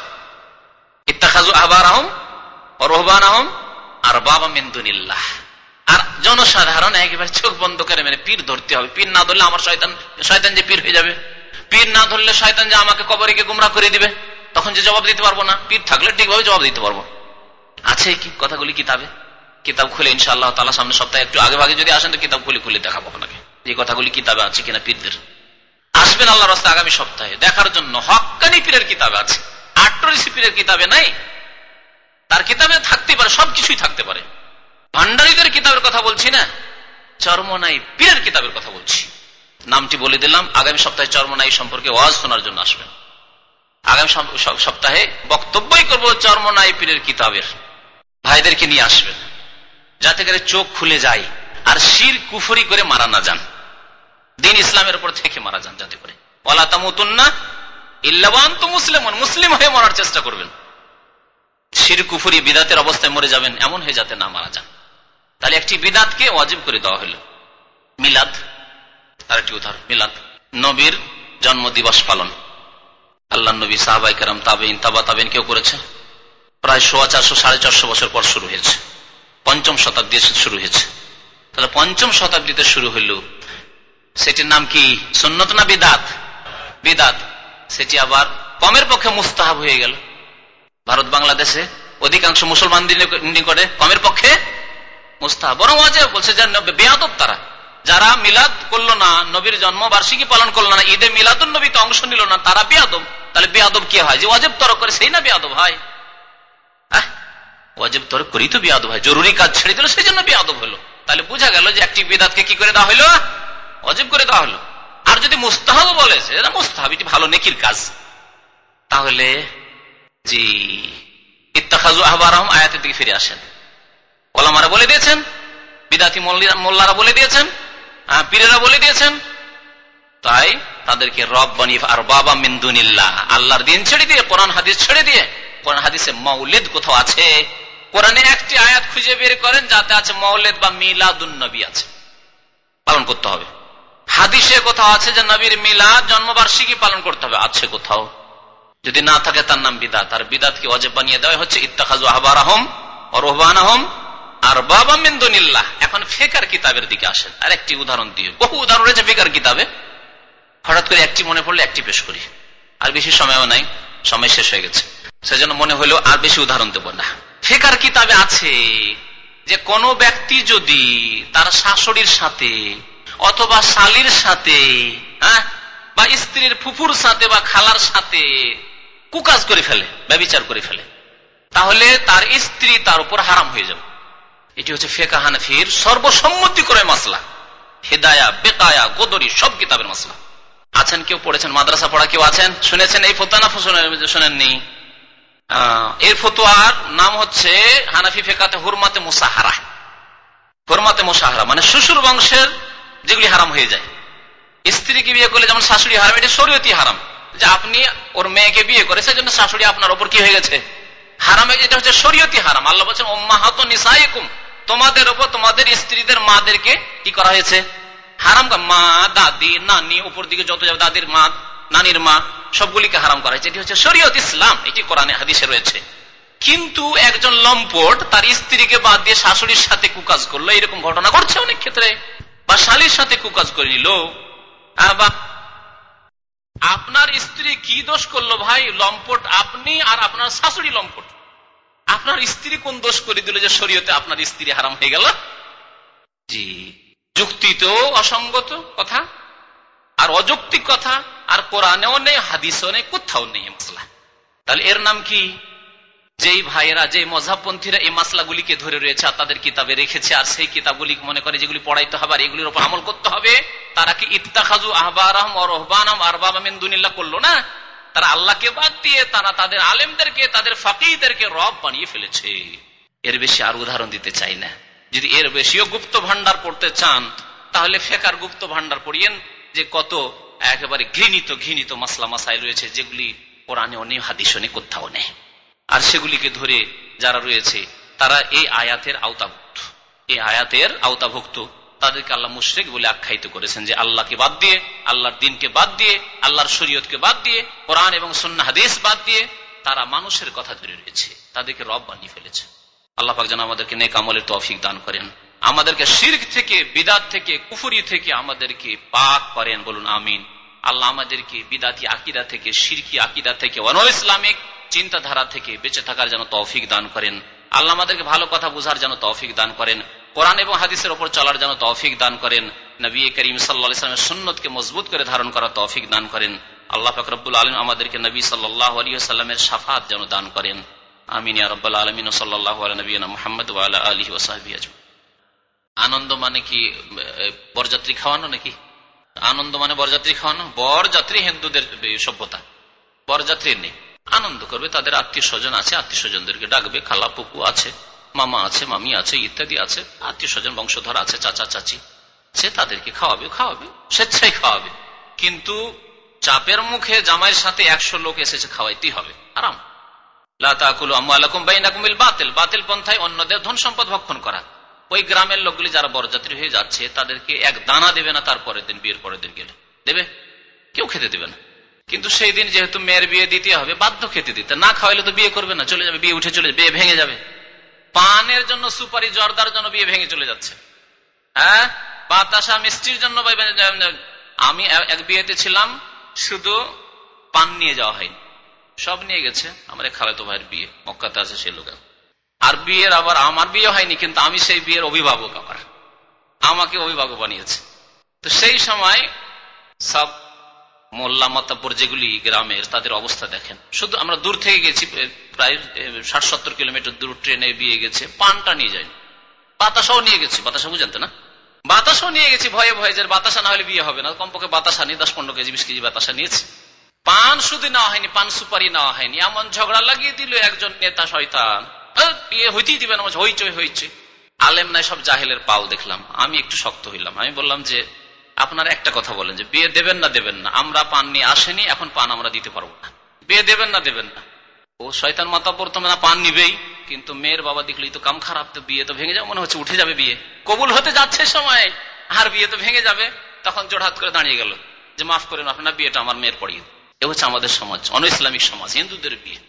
ইত্তাখাজু আবার আহম রহবান আহম আর বাবা মেন্দুনিল্লাহ আর জনসাধারণ একেবারে চোখ বন্ধ করে মেরে পীর ধরতে হবে। পীর না ধরলে আমার শয়তান শয়তান যে পীর হয়ে যাবে। পীর না ধরলে শয়তান যে আমাকে কবরে গিয়ে গুমরা করে দিবে। তখন যে জবাব দিতে পারব না। পীর থাকলে ঠিকভাবে জবাব দিতে পারব। আছে কি? কথাগুলি কিতাবে? কিতাব খুলে ইনশাআল্লাহ তালা সামনে সপ্তাহে একটু আগে ভাগে যদি আসেন তো কিতাব খুলে খুলে দেখাবো আপনাকে। যে কথাগুলি কিতাবে আছে কিনা পীরদের। আসবেন আল্লাহ রাস্তা আগামী সপ্তাহে। দেখার জন্য হকানি পীরের কিতাবে আছে। আট্টরিসি পীরের কিতাবে নাই। তার কিতাবে থাকতে পারে, সবকিছুই থাকতে পারে। ভান্ডারীদের কিতাবের কথা বলছি না, চর্মনাই পীরের কিতাবের কথা বলছি। নামটি বলে দিলাম, আগামী সপ্তাহে চর্মনাই সম্পর্কে ওয়াজ শোনার জন্য আসবেন। আগামী সপ্তাহে বক্তব্যই করব চর্মনাই পীরের কিতাবের। ভাইদেরকে নিয়ে আসবেন, যাতে করে চোখ খুলে যায় আর শির কুফরি করে মারা না যান। দিন ইসলামের উপর থেকে মারা যান যাতে করে। ওলা তামুতুন্না ইল্লাবান তো মুসলিম মুসলিম হয়ে মরার চেষ্টা করবেন। শির, কুফুরি, বিদাতের অবস্থায় মরে যাবেন, এমন হয়ে যাতে না মারা যান। তাহলে একটি বিদাতকে ওয়াজিব করে দেওয়া হলো। মিলাদ আর একটি উদাহরণ, মিলাদ। নবীর জন্ম দিবস পালন। আল্লাহ নবী, সাহাবাই কারাম তাবেইন তাবা তাবেন কেউ করেছে? প্রায় সোয়া চারশো, সাড়ে চারশো বছর পর শুরু হয়েছে। পঞ্চম শতাব্দী শুরু হয়েছে। তাহলে পঞ্চম শতাব্দীতে শুরু হইল সেটির নাম কি? সুন্নত না বিদাত? বিদাত। সেটি আবার কমের পক্ষে মুস্তাহাব হয়ে গেল। ভারত বাংলাদেশে অধিকাংশ মুসলমানদের নিকটে কমের পক্ষে মুস্তাহাব বরং আছে বলছে যে বেয়াদব তারা। যারা মিলাদ করল না, নবীর জন্ম বার্ষিকী পালন করল না, ঈদে মিলাদুল নবীতে অংশ নিল না, তারা বেয়াদব। তাহলে বেয়াদব কি হয়? যে অজেব তরক করে সেই না বেয়াদব হয়। অজেব তরক করি তো বেয়াদব হয়। জরুরি কাজ ছেড়ে দিল, সেই জন্য বেয়াদব হলো। তাহলে বোঝা গেল যে একটি বেদাতকে কি করে দেওয়া হলো? অজেব করে দেওয়া হলো। আর যদি মুস্তাহাব বলেছে মুস্তাহাব এটি ভালো নেকির কাজ। তাহলে জি। ইত্তাখাজু আহবারহম, আয়াতের দিকে ফিরে আসেন। ওলামারা বলে দিয়েছেন, বিদাতি মোল্লারা বলে দিয়েছেন পীরেরা বলে দিয়েছেন, তাই তাদেরকে রব বানিয়ে আর বাবা আল্লাহর দিন ছেড়ে দিয়ে, কোরআন হাদিস ছেড়ে দিয়ে, কোরআন হাদিসে মৌলিদ কোথাও আছে? কোরআনে একটি আয়াত খুঁজে বের করেন, যাতে আছে মৌলিদ বা মিলাদুন নবী আছে। পালন করতে হবে। হাদিসে কোথাও আছে যে নবীর মিলাদ জন্মবার্ষিকী পালন করতে হবে, আছে কোথাও। যদি না থাকে তার নাম বিদাত। আর বিদাতকে অজেব বানিয়ে দেওয়া হচ্ছে ইত্তাখাজু আহবার আহম রহবান আহম আর বাবা মিন্দুনিল্লাহ এখন ফেকার কিতাবের দিকে আসেন। আর একটি উদাহরণ দিয়ে বহু উদাহরণ রয়েছে ফেকার কিতাবে। হঠাৎ করে একটি মনে পড়লে একটি পেশ করি। আর বেশি সময়ও নাই, সময় শেষ হয়ে গেছে। সেজন্য মনে হলো আর বেশি উদাহরণ দেব না। ফেকার কিতাবে আছে যে কোন ব্যক্তি যদি তার শাশুড়ির সাথে অথবা শালির সাথে হ্যাঁ বা স্ত্রীর ফুফুর সাথে বা খালার সাথে কুকাজ করে ফেলে, ব্যবচার করে ফেলে। তাহলে তার স্ত্রী তার উপর হারাম হয়ে যাবে। এটি হচ্ছে ফেকা হানফির সর্বসম্মতি করে মাসলা। হেদায়া, বেকায়া, গোদরি, সব কিতাবের মাসলা। আছেন কেউ? পড়েছেন? মাদ্রাসা পড়া কেউ আছেন? শুনেছেন? এই ফতোয়া না শোনেননি। এর ফতোয়ার নাম হচ্ছে হানাফি ফেকাতে হুরমাতে মুসাহারা। হুরমাতে মুসাহারা মানে শ্বশুর বংশের যেগুলি হারাম হয়ে যায়। স্ত্রীকে বিয়ে করলে যেমন শাশুড়ি হারাম, এটি শরীয়তি হারাম। যে আপনি ওর মেয়েকে বিয়ে করে সেই জন্য শাশুড়ি আপনার ওপর কি হয়ে গেছে? হারাম এটা হচ্ছে শরীয়তি হারাম। আল্লাহ বলছেন ওম্মাহাত নিসাইকুম। তোমাদের ওপর তোমাদের স্ত্রীদের মাদেরকে কি করা হয়েছে? হারাম মা, দাদি, নানি, উপর দিকে যত যাবে, দাদির মা, নানির মা, সবগুলিকে হারাম করা হয়েছে। এটি হচ্ছে শরীয়ত ইসলাম। এটি কোরআনে হাদিসে রয়েছে। কিন্তু একজন লম্পট তার স্ত্রীকে বাদ দিয়ে শাশুড়ির সাথে কুকাজ করল। এরকম ঘটনা ঘটছে অনেক ক্ষেত্রে। বা শালির সাথে কুকাজ করে নিল। আপনার স্ত্রী কি দোষ করল ভাই? লম্পট আপনি আর আপনার শাশুড়ি লম্পট। আপনার স্ত্রী কোন দোষ করে দিল যে শরীয়তে আপনার স্ত্রী হারাম হয়ে গেল? জি। যুক্তি তো অসঙ্গত কথা, আর অযৌক্তিক কথা, আর কোরআনেও নেই, হাদিসও নেই, কোথাও নেই মশলা। তাহলে এর নাম কি? যেই ভাইয়েরা যে মজাবপন্থীরা এই মাসলাগুলিকে ধরে রয়েছে আর তাদের কিতাবে রেখেছে, আর সেই কিতাবগুলি মনে করে যেগুলি পড়াইতে হবে আর এগুলির উপর আমল করতে হবে তারা কি ইত্তাখাজু আহবারাহম ও রহবানাম আর বাবা করল না? তারা আল্লাহকে বাদ দিয়ে তারা তাদের আলেমদেরকে, তাদের ফাঁকিদেরকে রব বানিয়ে ফেলেছে। এর বেশি আর উদাহরণ দিতে চাই না। যদি এর বেশিও গুপ্ত ভান্ডার পড়তে চান, তাহলে ফেকার গুপ্ত ভান্ডার পড়িয়েন যে কত একেবারে ঘৃণিত ঘৃণিত মাসলা মাসাইল রয়েছে যেগুলি কোরআনে অনেক হাদিসনে কোথাও নেই। আর সেগুলিকে ধরে যারা রয়েছে, তারা এই আয়াতের আওতাভুক্ত। এই আয়াতের আওতাভুক্ত তাদেরকে আল্লাহ মুশ্রিক বলে আখ্যায়িত করেছেন যে আল্লাহকে বাদ দিয়ে, আল্লাহর দিনকে বাদ দিয়ে, আল্লাহর শরীয়তকে বাদ দিয়ে, কোরআন এবং সন্না হাদিস বাদ দিয়ে তারা মানুষের কথা ধরে রয়েছে, তাদেরকে রব বানিয়ে ফেলেছে। আল্লাহ পাক যেন আমাদেরকে নেক আমলের তৌফিক দান করেন। আমাদেরকে শির্ক থেকে, বিদাত থেকে, কুফুরি থেকে আমাদেরকে পাক করেন বলুন আমিন। আল্লাহ আমাদেরকে বিদাতি আকিদা থেকে, শিরকি আকিদা থেকে অন ইসলামিক চিন্তাধারা থেকে বেঁচে থাকার যেন তৌফিক দান করেন। আল্লাহ আমাদেরকে ভালো কথা বুঝার যেন তৌফিক দান করেন। কোরআন এবং হাদিসের ওপর চলার যেন তৌফিক দান করেন। নবী করিম সাল্লা ইসলামের সুন্নতকে মজবুত করে ধারণ করার তৌফিক দান করেন। আল্লাহ ফকরবুল আলম আমাদেরকে নবী সাল্লাহ আলী সাল্লামের সাফাত যেন দান করেন। আমিন আলমিন মোহাম্মদ আলী ওসাহাবি আনন্দ মানে কি বরযাত্রী খাওয়ানো নাকি? আনন্দ মানে বরযাত্রী খাওয়ানো? বরযাত্রী হিন্দুদের সভ্যতা। বরযাত্রী নেই। আনন্দ করবে তাদের আত্মীয় স্বজন আছে, আত্মীয় স্বজনদেরকে ডাকবে, খালা পুকু আছে। মামা আছে, মামি আছে, ইত্যাদি আছে আত্মীয় স্বজন বংশধর আছে, চাচা, চাচি। সে তাদেরকে খাওয়াবে খাওয়াবে, স্বেচ্ছায় খাওয়াবে। কিন্তু চাপের মুখে জামাইয়ের সাথে একশো লোক এসেছে, খাওয়াইতেই হবে। আরাম হয়ে যাচ্ছে, তাদেরকে এক দানা দেবে না তারপরের দিন, বিয়ের পরের দিন দেবে? কেউ খেতে দেবে না। কিন্তু সেই দিন যেহেতু মেয়ের বিয়ে দিতে হবে, বাধ্য খেতে দিতে। না খাওয়াইলে তো বিয়ে করবে না, চলে যাবে, বিয়ে উঠে চলে বিয়ে ভেঙে যাবে। পানের জন্য সুপারি জর্দার জন্য বিয়ে ভেঙে চলে যাচ্ছে। হ্যাঁ? বাতাসা মিষ্টির জন্য আমি এক বিয়েতে ছিলাম, শুধু পান নিয়ে যাওয়া হয়নি। সব নিয়ে গেছে আমার খালেতো ভাইয়ের বিয়ে, মক্কাতে আছে সে লোক আর বিয়ের আবার আমার বিয়ে হয়নি, কিন্তু আমি সেই বিয়ের অভিভাবক আবার আমাকে অভিভাবক বানিয়েছে। তো সেই সময় সব মোল্লা মাতাপুর যেগুলি গ্রামের, তাদের অবস্থা দেখেন। শুধু আমরা দূর থেকে গেছি প্রায় ষাট সত্তর কিলোমিটার দূর ট্রেনে বিয়ে গেছে, পানটা নিয়ে যায়নি। বাতাসাও নিয়ে গেছি, বাতাসা বুঝেন না? বাতাসাও নিয়ে গেছি, ভয়ে ভয়ে যে বাতাসা না হলে বিয়ে হবে না। কমপক্ষে বাতাসা নিয়ে দশ পনেরো কেজি, বিশ কেজি বাতাসা নিয়েছি। পান শুধু নেওয়া হয়নি, পান সুপারি নেওয়া হয়নি। এমন ঝগড়া লাগিয়ে দিল একজন নেতা শয়তান। বিয়ে হইতেই দিবে না, হইচই হইচই। আলেম নাই সব জাহেলের পাল দেখলাম। আমি একটু শক্ত হইলাম। আমি বললাম যে আপনার একটা কথা বলেন যে বিয়ে দেবেন না দেবেন না। আমরা পান নিয়ে আসেনি, এখন পান আমরা দিতে পারব না। বিয়ে দেবেন না দেবেন না। ও শয়তান মাতা প্রথমে না পান নিবেই, কিন্তু মেয়ের বাবা দেখলি তো কাম খারাপ, তো বিয়ে তো ভেঙে যাবে, মনে হচ্ছে উঠে যাবে বিয়ে। কবুল হতে যাচ্ছে সময়, আর বিয়ে তো ভেঙে যাবে। তখন জোড়হাত করে দাঁড়িয়ে গেল যে, মাফ করেন আপনার বিয়েটা আমার মেয়ের পড়িয়ে এ হচ্ছে আমাদের সমাজ অন ইসলামিক সমাজ, হিন্দুদের বিয়ে,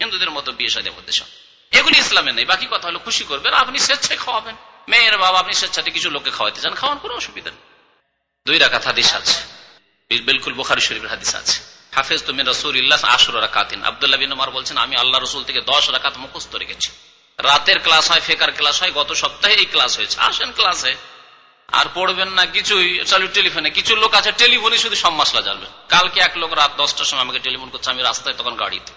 হিন্দুদের মতো বিয়ে সাজা মধ্যে সব এগুলি ইসলামে নেই, বাকি কথা হলো খুশি করবেন, আপনি স্বেচ্ছায় খাওয়াবেন। মেয়ের বাবা আপনি স্বেচ্ছাতে কিছু লোককে খাওয়াতে চান, খাওয়ান কোনো অসুবিধা নেই। দুই রাখাত হাদিস আছে। বিলকুল বোখারি শরীফের হাদিস আছে। হাফেজ তুমি রসুল ইল্লাহ আশুর রাকাতিন। আবদুল্লাহ বিন উমার বলছেন, আমি আল্লাহ রসুল থেকে দশ রাকাত মুখস্থ রেখেছি। রাতের ক্লাস হয়, ফেকার ক্লাস হয়, গত সপ্তাহে এই ক্লাস হয়েছে। আসেন ক্লাসে। আর পড়বেন না কিছুই, চালু টেলিফোনে। কিছু লোক আছে, টেলিফোনে শুধু সব মশলা জানবে কালকে এক লোক রাত দশটার সময় আমাকে টেলিফোন করছে, আমি রাস্তায় তখন গাড়িতে।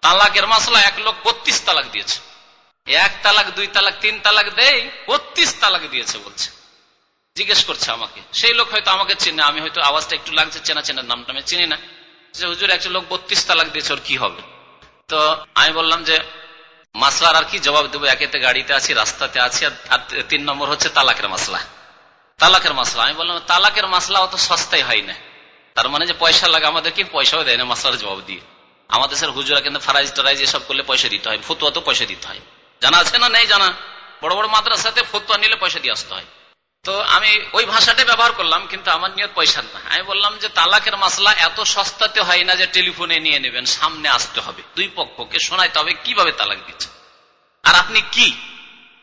তালাকের মশলা, এক লোক বত্রিশ তালাক দিয়েছে। এক তালাক, দুই তালাক, তিন তালাক দেয় বত্রিশ তালাক দিয়েছে বলছে। জিজ্ঞেস করছে আমাকে। সেই লোক হয়তো আমাকে চেনে, আমি হয়তো আওয়াজটা একটু লাগছে চেনা চেনার নামটা আমি চিনি না। যে হুজুর একটা লোক বত্রিশ তালাক দিয়েছে, ওর কি হবে? তো আমি বললাম যে, মাসলার আর কি জবাব দেবো? একেতে গাড়িতে আছি, রাস্তাতে আছি, আর তিন নম্বর হচ্ছে তালাকের মাসলা। তালাকের মাসলা। আমি বললাম, তালাকের মাসলা অত সস্তায় হয় না। তার মানে যে পয়সা লাগে আমাদের কি? পয়সাও দেয় না মাসলার জবাব দিয়ে। আমাদের স্যার হুজুরা কিন্তু ফারাইজ টারাইজ এসব করলে পয়সা দিতে হয় ফতুয়া তো পয়সা দিতে হয়। জানা আছে না নেই জানা? বড় বড় মাদ্রাসাতে ফতুয়া নিলে পয়সা দিয়ে আসতে হয়। তো আমি ওই ভাষাটা ব্যবহার করলাম, কিন্তু আমার নিয়ত পয়সার না। আমি বললাম যে তালাকের মাসলা এত সস্তাতে হয় না যে টেলিফোনে নিয়ে নেবেন, সামনে আসতে হবে। দুই পক্ষকে শোনাইতে হবে কীভাবে তালাক দিচ্ছে। আর আপনি কি?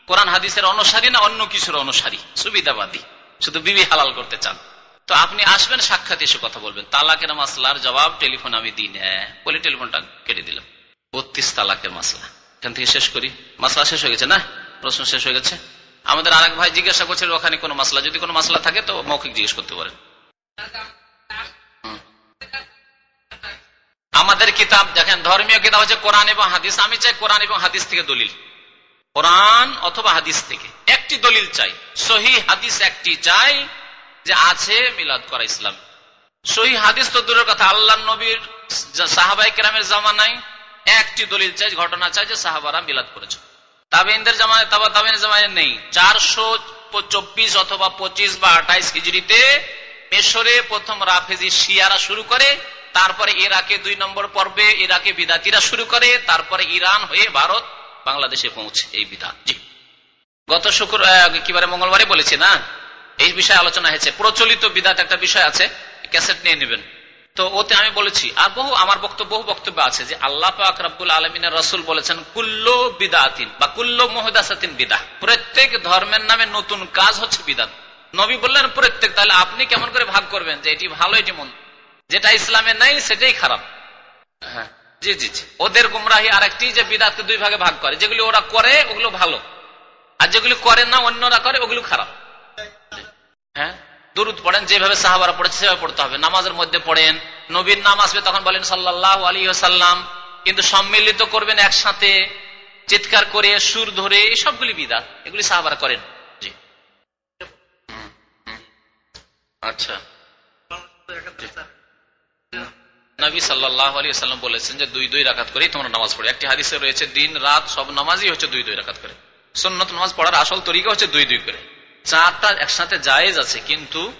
কোরআন হাদিসের অনুসারী না অন্য কিছুর অনুসারী? সুবিধাবাদী। শুধু বিবি হালাল করতে চান। তো আপনি আসবেন, সাক্ষাৎ এসে কথা বলবেন। তালাকের মাসলার জবাব টেলিফোন আমি দিই না। বলে টেলিফোনটা কেটে দিলাম। বত্রিশ তালাকের মাসলা। এখান থেকে শেষ করি। মাসলা শেষ হয়ে গেছে না? প্রশ্ন শেষ হয়ে গেছে? আমাদের আরেক ভাই জিজ্ঞাসা করছিল, ওখানে কোনো মাসলা? যদি কোনো মাসলা থাকে তো মৌখিক জিজ্ঞেস করতে পারেন। আমাদের কিতাব, দেখেন, ধর্মীয় কিতাব হচ্ছে কোরআন এবং হাদিস। আমি চাই কোরআন এবং হাদিস থেকে দলিল। কোরআন অথবা হাদিস থেকে। একটি দলিল চাই। সহি হাদিস একটি চাই যে আছে মিলাদ করা ইসলাম। সহি হাদিস তো দূরের কথা। আল্লাহ নবীর সাহাবাই কেরামের জামানায় একটি দলিল চাই, ঘটনা চাই যে সাহাবারা মিলাদ করেছে তাবেইনদের জামায়, তাবা তাবেইনের জামায় নেই। চারশো চব্বিশ অথবা পঁচিশ বা আঠাইশ হিজড়িতে মেশরে প্রথম রাফেজি শিয়ারা শুরু করে, তারপরে ইরাকে দুই নম্বর পর্বে ইরাকে বিদাতিরা শুরু করে, তারপরে ইরান হয়ে ভারত বাংলাদেশে পৌঁছে এই বিধান জি। গত শুক্র কিবারে মঙ্গলবারে বলেছি না? এই বিষয়ে আলোচনা হয়েছে। প্রচলিত বিদাত একটা বিষয় আছে, ক্যাসেট নিয়ে নেবেন। তো ওতে আমি বলেছি, আর বহু, আমার বক্তব্য, বহু বক্তব্য আছে যে আল্লাহ পাক রব্বুল আলমিনের রসুল বলেছেন, কুল্লো বিদাতিন বা কুল্লো মোহদাসাতিন বিদা প্রত্যেক ধর্মের নামে নতুন কাজ হচ্ছে বিদাত। নবী বললেন, প্রত্যেক, তাহলে আপনি কেমন করে ভাগ করবেন যে এটি ভালো, এটি মন্দ? যেটা ইসলামে নাই, সেটাই খারাপ। হ্যাঁ জি জি জি। ওদের গুমরাহি আর একটি যে বিদাতকে দুই ভাগে ভাগ করে, যেগুলি ওরা করে, ওগুলো ভালো। আর যেগুলি করে না, অন্যরা করে, ওগুলো খারাপ। হ্যাঁ? দুরুদ পড়েন, যেভাবে সাহাবারা পড়েছে সেভাবে পড়তে হবে। নামাজের মধ্যে পড়েন। নবীর নাম আসবে তখন বলেন সাল্লাহ আলী সাল্লাম কিন্তু সম্মিলিত করবেন একসাথে, চিৎকার করে, সুর ধরে সবগুলি বিদা। এগুলি সাহাবারা করেন। আচ্ছা। নবী সাল্লাম বলেছেন যে দুই দুই রাখাত করেই তোমরা নামাজ পড়ে। একটি হাদিসে রয়েছে, দিন, রাত সব নামাজই হচ্ছে দুই দুই রাখাত করে। সন্ন্যত নামাজ পড়ার আসল তরিকা হচ্ছে দুই দুই করে। চারটা একসাথে জায়েজ আছে, কিন্তু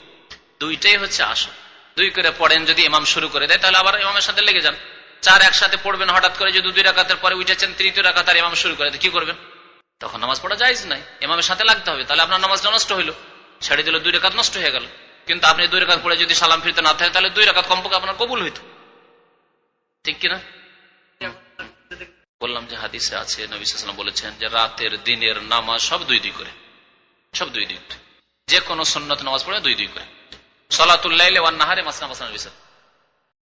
দুইটাই হচ্ছে আসল। দুই করে পড়েন যদি ইমাম শুরু করে দেয়, তাহলে আবার ইমামের সাথে লেগে যান। চার একসাথে পড়বেন, হঠাৎ করে যদি দুই রাকাতের পরে উঠেছেন, তৃতীয় রাকাত আর ইমাম শুরু করে কি করবেন? তখন নামাজ পড়া যাইজ নাই। ইমামের সাথে লাগতে হবে, তাহলে আপনার নামাজটা নষ্ট হইল। ছেড়ে দিল, দুই রেখাত নষ্ট হয়ে গেল। কিন্তু আপনি দুই রেখাত পড়ে যদি সালাম ফিরতে না থাকে, তাহলে দুই রেখাত কমপক্ষে আপনার কবুল হইতো। ঠিক কিনা? বললাম যে হাদিসে আছে নবীলাম বলেছেন যে রাতের দিনের নামাজ সব দুই দুই করে। সব দুই দুই যে কোনো সন্ন্যত নামাজ পড়ে দুই দুই করে। সলাতুল্লাহ ওয়ান নাহারে মাসনা মাসনা